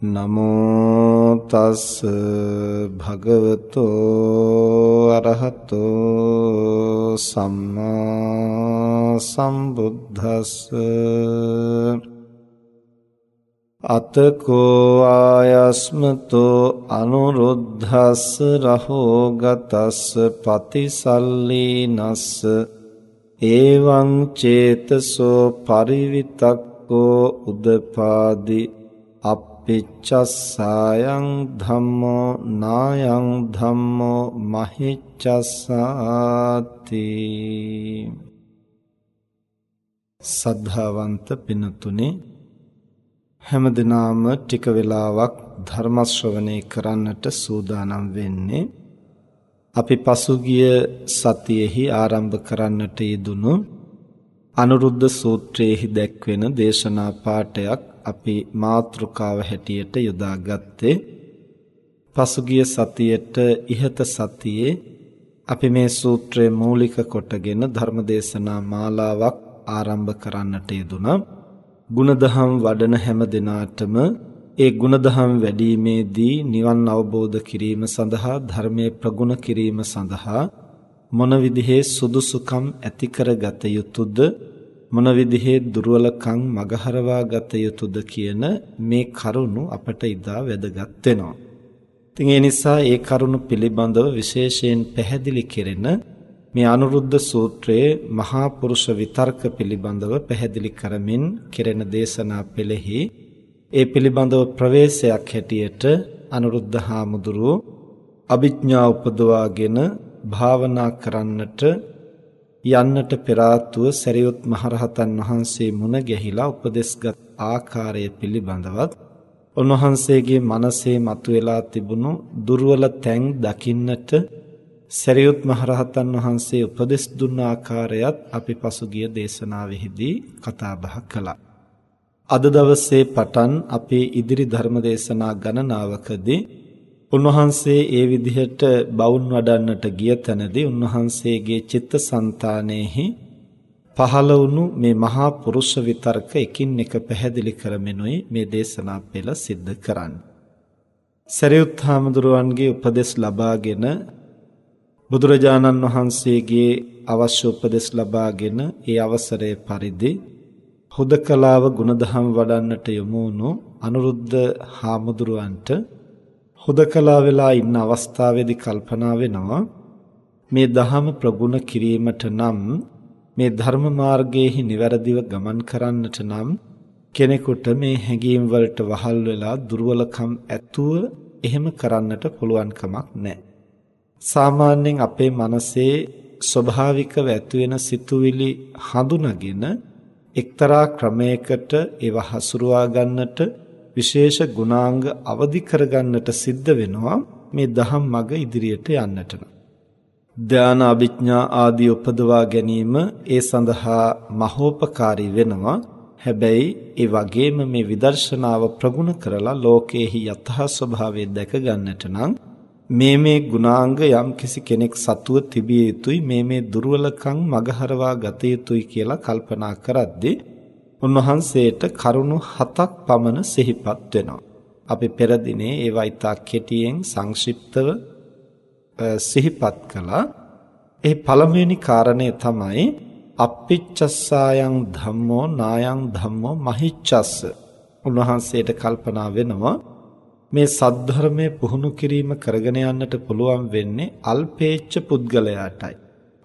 නමෝ තස් භගවතෝ අරහතෝ සම්මා සම්බුද්දස්ස. අතකෝ ආයස්මතෝ අනුරුද්ධස්ස රහෝගතස්ස පතිසල්ලීනස්ස එවං චේතසෝ පරිවිතක්කෝ උදපාදි පිච්චස්සායං ධම්මෝ නායං ධම්මෝ මහිච්චස්සාති සද්ධාවන්ත පිනතුනේ හැමදිනාම ටික වෙලාවක් ධර්ම ශ්‍රවණය කරන්නට සූදානම් වෙන්නේ අපි පසුගිය සතියෙහි ආරම්භ කරන්නට යෙදුණු අනුරුද්ධ සූත්‍රයේහි දැක්වෙන දේශනා පාඩයක් අපි මාතෘකාව හැටියට යොදාගත්තේ පසුගිය සතියට ඉහත සතියේ අපි මේ සූත්‍රයේ මූලික කොටගෙන ධර්මදේශනා මාලාවක් ආරම්භ කරන්නට යෙදුණා. ಗುಣදහම් වඩන හැම දිනාටම ඒ ಗುಣදහම් වැඩිීමේදී නිවන් අවබෝධ කිරීම සඳහා ධර්මයේ ප්‍රගුණ කිරීම සඳහා මොන විදිහේ සුදුසුකම් ඇති කරගත යුතුද මොන විදිහේ දුර්වලකම් මගහරවා ගත යුතුද කියන මේ කරුණු අපට ඉදා වැදගත් වෙනවා. ඉතින් ඒ නිසා ඒ කරුණු පිළිබඳව විශේෂයෙන් පැහැදිලි කෙරෙන මේ අනුරුද්ධ සූත්‍රයේ මහා පුරුෂ විතර්ක පිළිබඳව පැහැදිලි කරමින් කෙරෙන දේශනා පෙළෙහි ඒ පිළිබඳව ප්‍රවේශයක් හැටියට අනුරුද්ධ හාමුදුරුව අභිඥා උපදවාගෙන භාවනා කරන්නට යන්නට පෙර ආතුව සරියුත් මහරහතන් වහන්සේ මුණ ගැහිලා උපදෙස්ගත් ආකාරය පිළිබඳවත් උන්වහන්සේගේ මනසේ මතුවලා තිබුණු දුර්වල තැන් දකින්නට සරියුත් මහරහතන් වහන්සේ උපදෙස් දුන්න ආකාරයත් අපි පසුගිය දේශනාවෙහිදී කතා බහ කළා. අද දවසේ පටන් අපේ ඉදිරි ධර්ම දේශනා ගණනාවකදී උන්වහන්සේ ඒ විදිහට බවුන් වඩන්නට ගිය තැනදී උන්වහන්සේගේ චිත්තසංතානෙහි පහළ වුණු මේ මහා පුරුෂ විතර්ක එකින් එක පැහැදිලි කරමිනුයි මේ දේශනා පෙළ සිද්ධ කරන්නේ. සරියුත් හාමුදුරුවන්ගේ උපදෙස් ලබාගෙන බුදුරජාණන් වහන්සේගේ අවශ්‍ය උපදෙස් ලබාගෙන ඒ අවසරයේ පරිදි හුදකලාව ගුණධම් වඩන්නට යොමු වුණු අනුරුද්ධ හාමුදුරුවන්ට හුදකලා වෙලා ඉන්න අවස්ථාවේදී කල්පනා වෙනවා මේ දහම ප්‍රගුණ කිරීමට නම් මේ ධර්ම මාර්ගයේහි නිවැරදිව ගමන් කරන්නට නම් කෙනෙකුට මේ හැඟීම් වලට වහල් වෙලා දුර්වලකම් ඇතුව එහෙම කරන්නට පුළුවන් කමක් නැහැ. සාමාන්‍යයෙන් අපේ මනසේ ස්වභාවිකව ඇතිවෙන සිතුවිලි හඳුනගෙන එක්තරා ක්‍රමයකට ඒව හසුරුවා ගන්නට විශේෂ ගුණාංග අවදි කරගන්නට සිද්ධ වෙනවා මේ දහම් මඟ ඉදිරියට යන්නට. ධාන අභිඥා ආදී උපදවා ගැනීම ඒ සඳහා මහෝපකාරී වෙනවා. හැබැයි ඒ වගේම මේ විදර්ශනාව ප්‍රගුණ කරලා ලෝකයේහි යථා ස්වභාවය දැක ගන්නට නම් මේ මේ ගුණාංග යම් කිසි කෙනෙක් සතුව තිබිය යුතුයි මේ මේ දුර්වලකම් මගහරවා ගත යුතුයි කියලා කල්පනා කරද්දී උන්වහන්සේට කරුණු හතක් පමණ සිහිපත් වෙනවා. අපි පෙර දිනේ ඒවා ඉතා කෙටියෙන් සංක්ෂිප්තව සිහිපත් කළා. ඒ පළමුවෙනි කාරණය තමයි අප්පිච්චස්සායන් ධම්මෝ නායන් ධම්මෝ මහිච්ඡස්ස. උන්වහන්සේට කල්පනා වෙනවා මේ සද්ධර්මයේ පුහුණු කිරීම කරගෙන යන්නට පුළුවන් වෙන්නේ අල්පේච්ඡ පුද්ගලයාටයි.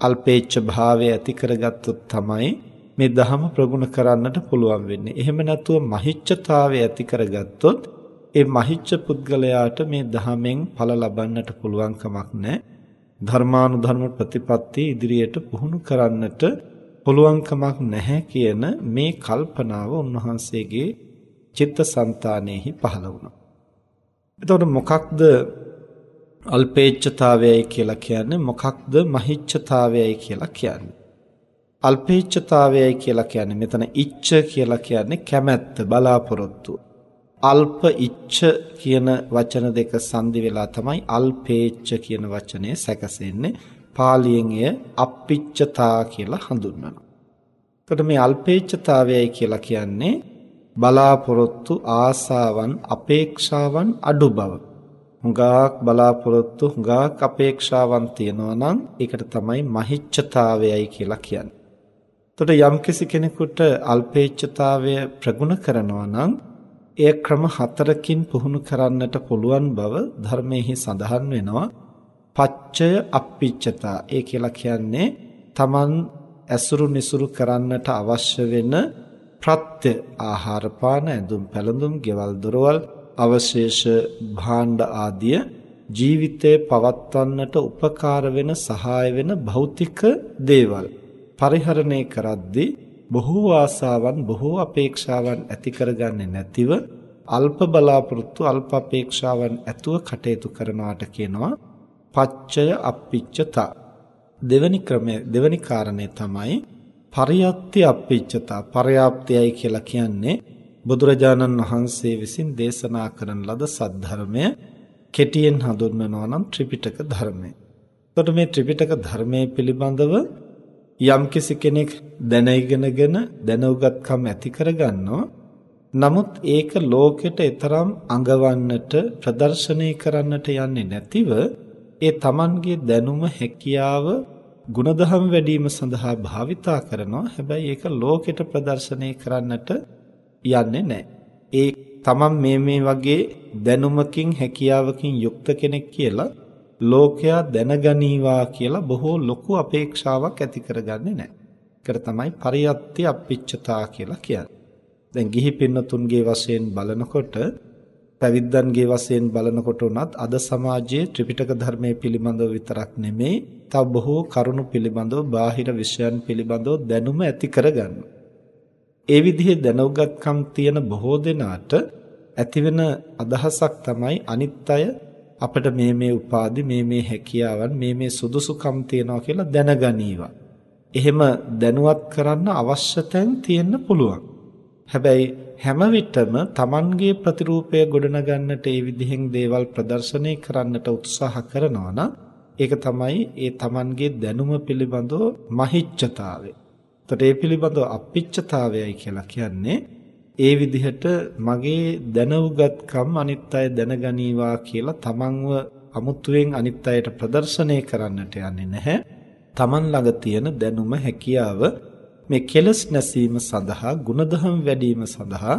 අල්පේච්ඡ භාවය ඇති කරගත්තොත් තමයි මේ ධහම ප්‍රගුණ කරන්නට පුළුවන් වෙන්නේ. එහෙම නැතුව මහිච්ඡතාවය ඇති කරගත්තොත් ඒ මහිච්ඡ පුද්ගලයාට මේ ධහමෙන් ඵල ලබන්නට පුළුවන් කමක් නැහැ. ධර්මානුධර්ම ප්‍රතිපත්ති ඉදිරියට පුහුණු කරන්නට පුළුවන් කමක් නැහැ කියන මේ කල්පනාව උන්වහන්සේගේ චිත්තසංතානෙහි පහළ වුණා. එතකොට මොකක්ද අල්පේච්ඡතාවයයි කියලා කියන්නේ මොකක්ද මහිච්ඡතාවයයි කියලා කියන්නේ අල්පේච්ඡතාවයයි කියලා කියන්නේ මෙතන ඉච්ඡ කියලා කියන්නේ කැමැත්ත බලාපොරොත්තු අල්ප ඉච්ඡ කියන වචන දෙක සංදි වෙලා තමයි අල්පේච්ඡ කියන වචනය සැකසෙන්නේ පාලියෙන් එය අප්පිච්ඡතා කියලා හඳුන්වනවා එතකොට මේ අල්පේච්ඡතාවයයි කියලා කියන්නේ බලාපොරොත්තු ආසාවන් අපේක්ෂාවන් අඩු බව. හුඟක් බලාපොරොත්තු හුඟක් අපේක්ෂාවන් තියනවා නම් ඒකට තමයි මහිච්ඡතාවයයි කියලා කියන්නේ. එතකොට යම්කිසි කෙනෙකුට අල්පේච්ඡතාවය ප්‍රගුණ කරනවා නම් එය ක්‍රම හතරකින් පුහුණු කරන්නට පුළුවන් බව ධර්මයේ සඳහන් වෙනවා. පච්චය අප්පිච්ඡතා. ඒ කියලා කියන්නේ Taman ඇසුරු නිසුරු කරන්නට අවශ්‍ය වෙන ප්‍රත්‍ය ආහාර පාන ඇඳුම් පැළඳුම් ගෙවල් දොරවල් අවශේෂ භාණ්ඩ ආදිය ජීවිතේ පවත්වන්නට උපකාර වෙන සහාය වෙන භෞතික දේවල් පරිහරණය කරද්දී බොහෝ ආසාවන් බොහෝ අපේක්ෂාවන් ඇති කරගන්නේ නැතිව අල්ප බලාපොරොත්තු අල්ප අපේක්ෂාවන් ඇතුව කටයුතු කරනවාට කියනවා පච්චය අප්පිච්චතා දෙවැනි ක්‍රමය දෙවැනි කාරණේ තමයි පරියත්ති අප්පිච්චතා පර්යාප්තයයි කියලා කියන්නේ බුදුරජාණන් වහන්සේ විසින් දේශනා කරන ලද සද්ධර්මය කෙටියෙන් හඳුන්වනවා නම් ත්‍රිපිටක ධර්මය. එතකොට මේ ත්‍රිපිටක ධර්මයේ පිළිබඳව යම්කිසි කෙනෙක් දැන ඉගෙනගෙන දැනුගත්කම් ඇති කරගන්නවා. නමුත් ඒක ලෝකෙට ඊතරම් අඟවන්නට ප්‍රදර්ශනය කරන්නට යන්නේ නැතිව ඒ Tamanගේ දැනුම හැකියාව ಗುಣධම් වැඩිම සඳහා භාවිතා කරනවා. හැබැයි ඒක ලෝකෙට ප්‍රදර්ශනය කරන්නට යන්නේ නැහැ. ඒ තමන් මේ මේ වගේ දැනුමකින් හැකියාවකින් යුක්ත කෙනෙක් කියලා ලෝකයා දැනගනීවා කියලා බොහෝ ලොකු අපේක්ෂාවක් ඇති කරගන්නේ නැහැ. ඒකට තමයි පරියත්ති අප්පිච්චතා කියලා කියන්නේ. දැන් ගිහි පින්නතුන්ගේ වශයෙන් බලනකොට පැවිද්දන්ගේ වශයෙන් බලනකොට උනත් අද සමාජයේ ත්‍රිපිටක ධර්මයේ පිළිබඳව විතරක් නෙමෙයි තව බොහෝ කරුණු පිළිබඳව බාහිර විෂයන් පිළිබඳව දැනුම ඇති කරගන්න. ඒ විදිහේ දැනුගත්කම් තියෙන බොහෝ දෙනාට ඇතිවෙන අදහසක් තමයි අනිත් අය අපිට මේ මේ උපාදි මේ මේ හැකියාවන් මේ මේ සුදුසුකම් තියනවා කියලා දැනගනීවා. එහෙම දැනුවත් කරන්න අවශ්‍ය තැන් තියෙන්න පුළුවන්. හැබැයි හැම විටම Tamanගේ ප්‍රතිරූපය ගොඩනගන්නට ඒ විදිහෙන් දේවල් ප්‍රදර්ශනය කරන්නට උත්සාහ කරනවා නම් ඒක තමයි ඒ Tamanගේ දැනුම පිළිබඳව මහිච්ඡතාවය. එතකොට ඒ පිළිබඳව අපිච්ඡතාවයයි කියලා කියන්නේ ඒ විදිහට මගේ දැනුගත්කම් අනිත් අය දැනගනීවා කියලා Tamanව අමුතුවෙන් අනිත් අයට ප්‍රදර්ශනය කරන්නට යන්නේ නැහැ. Taman ළඟ තියෙන දැනුම හැකියාව මේ කෙලස් නැසීම සඳහා ಗುಣධම් වැඩිම සඳහා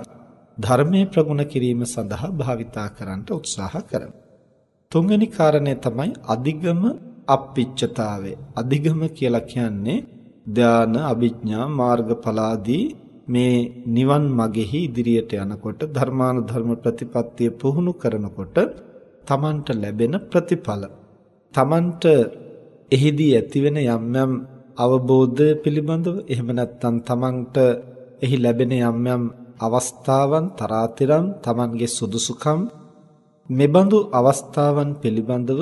ධර්මයේ ප්‍රගුණ කිරීම සඳහා භාවිතා කරන්නට උත්සාහ කරනවා. තුන්වෙනි කාරණය තමයි අධිගම අප්පිච්චතාවය. අධිගම කියලා කියන්නේ ධාන, අභිඥා, මාර්ගඵලාදී මේ නිවන් මගෙහි ඉදිරියට යනකොට ධර්මානුධර්ම ප්‍රතිපත්තිය පුහුණු කරනකොට තමන්ට ලැබෙන ප්‍රතිඵල. තමන්ට එහිදී ඇතිවෙන යම් යම් අවබෝධය පිළිබඳව එහෙම නැත්නම් තමන්ට එහි ලැබෙන යම් යම් අවස්ථාවන් තරාතිරම් තමන්ගේ සුදුසුකම් මෙබඳු අවස්ථාවන් පිළිබඳව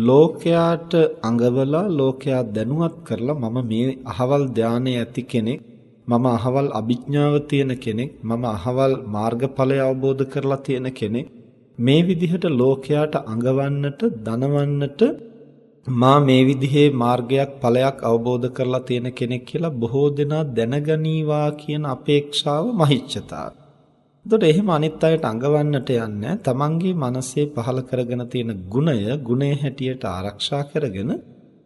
ලෝකයාට අඟවලා ලෝකයා දැනුවත් කරලා මම මේ අහවල් ධානයේ ඇති කෙනෙක්. මම අහවල් අභිඥාව තියෙන කෙනෙක් මම අහවල් මාර්ගඵලය අවබෝධ කරලා තියෙන කෙනෙක් මේ විදිහට ලෝකයාට අඟවන්නට දනවන්නට මා මේ විදිහේ මාර්ගයක් ඵලයක් අවබෝධ කරලා තියෙන කෙනෙක් කියලා බොහෝ දෙනා දැනගනීවා කියන අපේක්ෂාව මහිච්ඡතාව. එතකොට එහෙම අනිත් අයට අඟවන්නට යන්නේ තමන්ගේ මනසේ පහල කරගෙන තියෙන ගුණය ගුණේ හැටියට ආරක්ෂා කරගෙන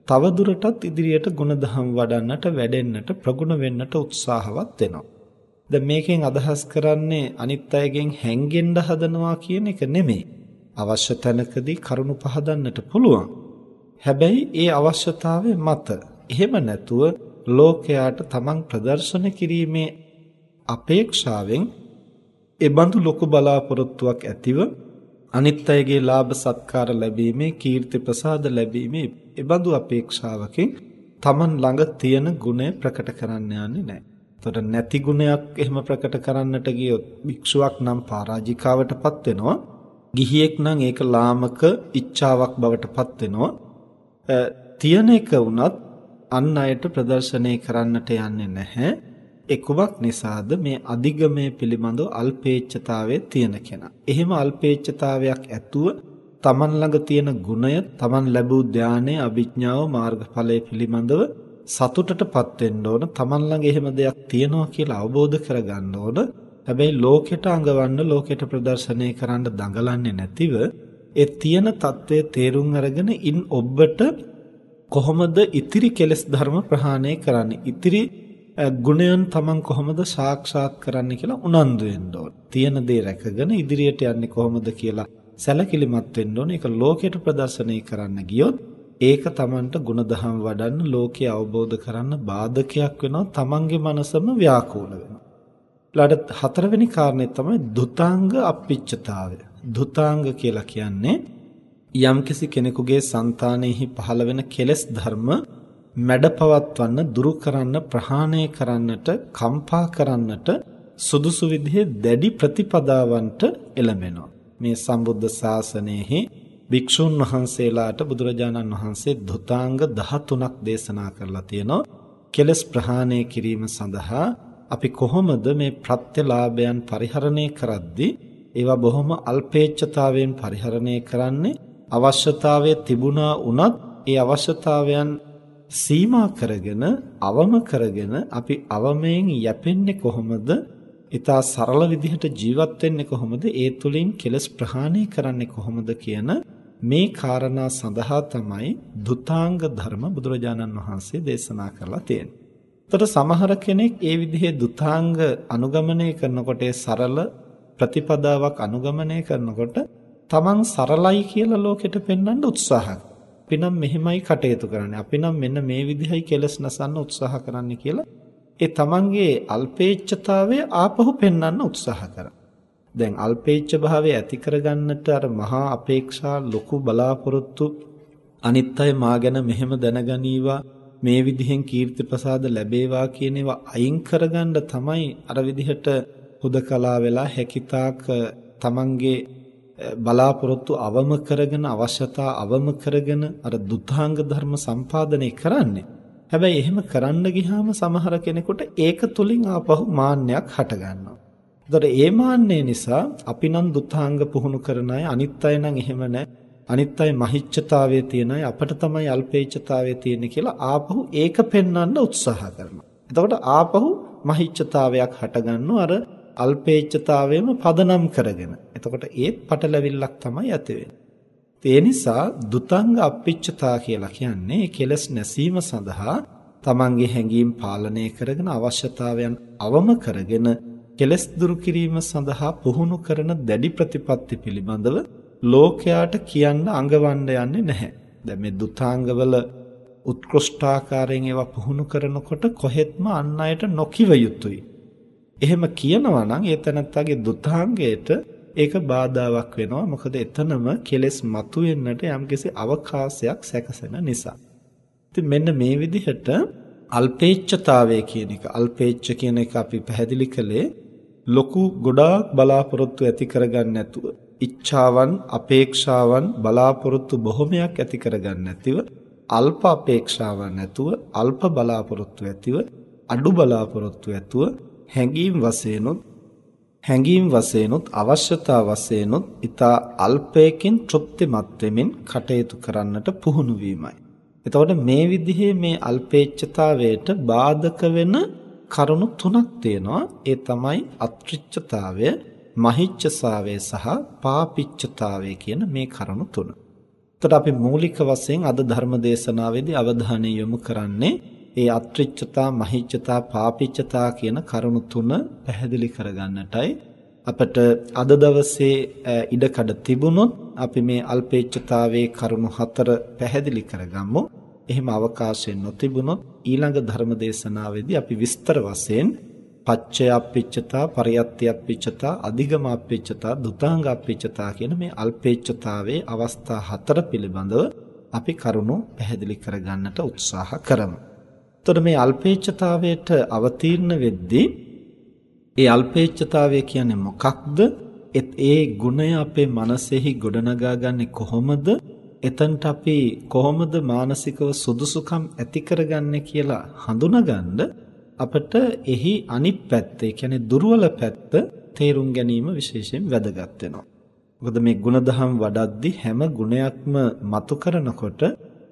තව දුරටත් ඉදිරියට ගුණධම් වඩන්නට වැඩෙන්නට ප්‍රගුණ වෙන්නට උත්සාහවත් වෙනවා. දැන් මේකෙන් අදහස් කරන්නේ අනිත් අයගෙන් හැංගෙන්න හදනවා කියන එක නෙමෙයි. අවශ්‍ය තැනකදී කරුණු පහදන්නට පුළුවන්. හැබැයි ඒ අවශ්‍යතාවය මත එහෙම නැතුව ලෝකයාට තමන් ප්‍රදර්ශන කිරීමේ අපේක්ෂාවෙන් එබඳු ලොකු බලාපොරොත්තුවක් ඇතිව අනිත් අයගේ ලාභ සත්කාර ලැබීමේ කීර්ති ප්‍රසාද ලැබීමේ එබඳු අපේක්ෂාවකින් තමන් ළඟ තියෙන ගුණය ප්‍රකට කරන්න යන්නේ නැහැ. එතකොට නැති ගුණයක් එහෙම ප්‍රකට කරන්නට ගියොත් භික්ෂුවක් නම් පරාජිකාවටපත් වෙනවා. ගිහියෙක් නම් ඒක ලාමක ඉච්ඡාවක් බවටපත් වෙනවා. තියෙන එක වුණත් අන් අයට ප්‍රදර්ශනය කරන්නට යන්නේ නැහැ. ඒ කුමක් නිසාද මේ අධිගමයේ පිළිබඳව අල්පේච්ඡතාවයේ තියෙන කෙනා. එහෙම අල්පේච්ඡතාවයක් ඇතුව තමන් ළඟ තියෙන ගුණය, තමන් ලැබූ ධානය, අභිඥාව, මාර්ගඵලයේ පිළිබඳව සතුටටපත් වෙන්න ඕන. තමන් ළඟ එහෙම දෙයක් තියෙනවා කියලා අවබෝධ කරගන්න ඕන. හැබැයි ලෝකෙට අඟවන්න, ලෝකෙට ප්‍රදර්ශනය කරන්න දඟලන්නේ නැතිව ඒ තියෙන తත්වයේ තේරුම් අරගෙන ඉන් ඔබට කොහොමද ඉතිරි කෙලෙස් ධර්ම ප්‍රහාණය කරන්නේ? ඉතිරි ගුණයන් තමන් කොහොමද සාක්ෂාත් කරන්න කියලා උනන්දු වෙන්න ඕන. තියෙන දේ රැකගෙන ඉදිරියට යන්නේ කොහොමද කියලා සැලකිලිමත් වෙන්න ඕන. ඒක ලෝකයට ප්‍රදර්ශනය කරන්න ගියොත් ඒක තමන්ට ಗುಣධම් වඩන්න ලෝකේ අවබෝධ කරන්න බාධකයක් වෙනවා. තමන්ගේ මනසම ව්‍යාකූල වෙනවා. ඊළඟට හතරවෙනි කාරණේ තමයි දුතාංග අපිච්චතාවය. දුතාංග කියලා කියන්නේ යම්කිසි කෙනෙකුගේ సంతානෙහි පහළ වෙන කෙලෙස් ධර්ම මැඩපවත්වන්න දුරු කරන්න ප්‍රහාණය කරන්නට කම්පා කරන්නට සුදුසු විදිහේ දැඩි ප්‍රතිපදාවන්ට එළඹෙනවා. මේ සම්බුද්ධ ශාසනයෙහි භික්ෂුන් වහන්සේලාට බුදුරජාණන් වහන්සේ ධුතාංග 13ක් දේශනා කරලා තියෙනවා. කෙලස් ප්‍රහාණය කිරීම සඳහා අපි කොහොමද මේ ප්‍රත්‍යලාභයන් පරිහරණය කරද්දී ඒවා බොහොම අල්පේච්ඡතාවයෙන් පරිහරණය කරන්නේ? අවශ්‍යතාවයේ තිබුණා වුණත් ඒ අවශ්‍යතාවයන් සීමා කරගෙන අවම කරගෙන අපි අවමයෙන් යැපෙන්නේ කොහොමද? ඊටා සරල විදිහට ජීවත් වෙන්නේ කොහොමද? ඒ තුලින් කෙලස් ප්‍රහාණය කරන්නේ කොහොමද කියන මේ කාරණා සඳහා තමයි දුතාංග ධර්ම බුදුරජාණන් වහන්සේ දේශනා කරලා තියෙන්නේ. එතකොට සමහර කෙනෙක් ඒ විදිහේ දුතාංග අනුගමනය කරනකොට සරල ප්‍රතිපදාවක් අනුගමනය කරනකොට තමන් සරලයි කියලා ලෝකෙට පෙන්වන්න උත්සාහ අපි නම් මෙහෙමයි කටයුතු කරන්නේ. අපි නම් මෙන්න මේ විදිහයි කෙලස් නසන්න උත්සාහ කරන්න කියලා ඒ තමන්ගේ අල්පේච්ඡතාවය ආපහු පෙන්වන්න උත්සාහ කරා. දැන් අල්පේච්ඡ භාවය ඇති කරගන්නට අර මහා අපේක්ෂා ලොකු බලාපොරොත්තු අනිත් අය මා ගැන මෙහෙම දැනගනීවා මේ විදිහෙන් කීර්ති ප්‍රසාද ලැබේවා කියන ඒවා අයින් කරගන්න තමයි අර විදිහට හුදකලා වෙලා හැකිතාක් තමන්ගේ බලාපොරොත්තු අවම කරගෙන අවශ්‍යතා අවම කරගෙන අර දුතාංග ධර්ම සම්පාදනය කරන්නේ. හැබැයි එහෙම කරන්න ගියාම සමහර කෙනෙකුට ඒක තුලින් ආපහු මාන්නයක් හට ගන්නවා. ඒතර ඒ මාන්නය නිසා අපි නම් දුතාංග පුහුණු කරන අය අනිත් අය නම් එහෙම නැහැ. අනිත් අය මහිච්ඡතාවයේ තියෙන අය අපිට තමයි අල්පේච්ඡතාවයේ තියෙන්නේ කියලා ආපහු ඒක පෙන්වන්න උත්සාහ කරනවා. එතකොට ආපහු මහිච්ඡතාවයක් හට ගන්නවා අර අල්පේච්ඡතාවයම පදනම් කරගෙන. එතකොට ඒත් පටලැවිල්ලක් තමයි ඇති ඒ නිසා දුතංග අප්පිච්ඡතා කියලා කියන්නේ කෙලස් නැසීම සඳහා තමන්ගේ හැඟීම් පාලනය කරගෙන අවශ්‍යතාවයන් අවම කරගෙන කෙලස් දුරු කිරීම සඳහා පුහුණු කරන දැඩි ප්‍රතිපත්ති පිළිබඳව ලෝකයාට කියන්න අඟවන්න යන්නේ නැහැ. දැන් මේ දුතාංගවල උත්කෘෂ්ඨාකාරයෙන් ඒවා පුහුණු කරනකොට කොහෙත්ම අන් අයට නොකිව යුතුයි. එහෙම කියනවා නම් ඒ තනත්තගේ දුතාංගයට ඒක බාධාවක් වෙනවා. මොකද එතනම කෙලෙස් මතුවෙන්නට යම්කිසි අවකාශයක් සැකසෙන නිසා. ඉතින් මෙන්න මේ විදිහට අල්පේච්ඡතාවය කියන එක අල්පේච්ඡ කියන එක අපි පැහැදිලි කළේ ලොකු ගොඩාක් බලාපොරොත්තු ඇති කරගන්න නැතුව ඉච්ඡාවන් අපේක්ෂාවන් බලාපොරොත්තු බොහොමයක් ඇති කරගන්න නැතිව අල්ප අපේක්ෂාවන් නැතුව අල්ප බලාපොරොත්තු ඇතිව අඩු බලාපොරොත්තු ඇතුව හැඟීම් වශයෙන්ුත් හැඟීම් වශයෙන්ුත් අවශ්‍යතා වශයෙන්ුත් ඊතා අල්පයකින් තෘප්තිමත් වෙමින් කටයුතු කරන්නට පුහුණු වීමයි. එතකොට මේ විදිහේ මේ අල්පේච්ඡතාවයට බාධක වෙන කරුණු තුනක් තියෙනවා. ඒ තමයි අත්‍රිච්ඡතාවය, මහිච්ඡසාවය සහ පාපිච්ඡතාවය කියන මේ කරුණු තුන. එතකොට අපි මූලික වශයෙන් අද ධර්ම දේශනාවේදී අවධානය යොමු කරන්නේ ඒ අත්‍රිච්ඡතා, මහිච්ඡතා, පාපිච්ඡතා කියන කරුණු තුන පැහැදිලි කරගන්නටයි අපට අද දවසේ ඉඩකඩ තිබුණොත් අපි මේ අල්පේච්ඡතාවේ කරුණු හතර පැහැදිලි කරගමු. එහෙම අවකාශය නොතිබුණොත් ඊළඟ ධර්ම දේශනාවේදී අපි විස්තර වශයෙන් පච්චය අප්පිච්චතා පරියත්ති අප්පිච්චතා අධිගම අප්පිච්චතා දුතාංග අප්පිච්චතා කියන මේ අල්පේච්ඡතාවේ අවස්ථා හතර පිළිබඳව අපි කරුණු පැහැදිලි කරගන්නට උත්සාහ කරමු. එතකොට මේ අල්පේච්ඡතාවයට අවතීර්ණ වෙද්දී ඒ අල්පේච්ඡතාවය කියන්නේ මොකක්ද? ඒ ගුණය අපේ මනසෙහි ගොඩනගාගන්නේ කොහොමද? එතනට අපි කොහොමද මානසිකව සුදුසුකම් ඇති කරගන්නේ කියලා හඳුනාගන්න අපිට එහි අනිත් පැත්ත, ඒ කියන්නේ දුර්වල පැත්ත තේරුම් ගැනීම විශේෂයෙන් වැදගත් වෙනවා. මොකද මේ ಗುಣධම් වඩද්දි හැම ගුණයක්ම මතු කරනකොට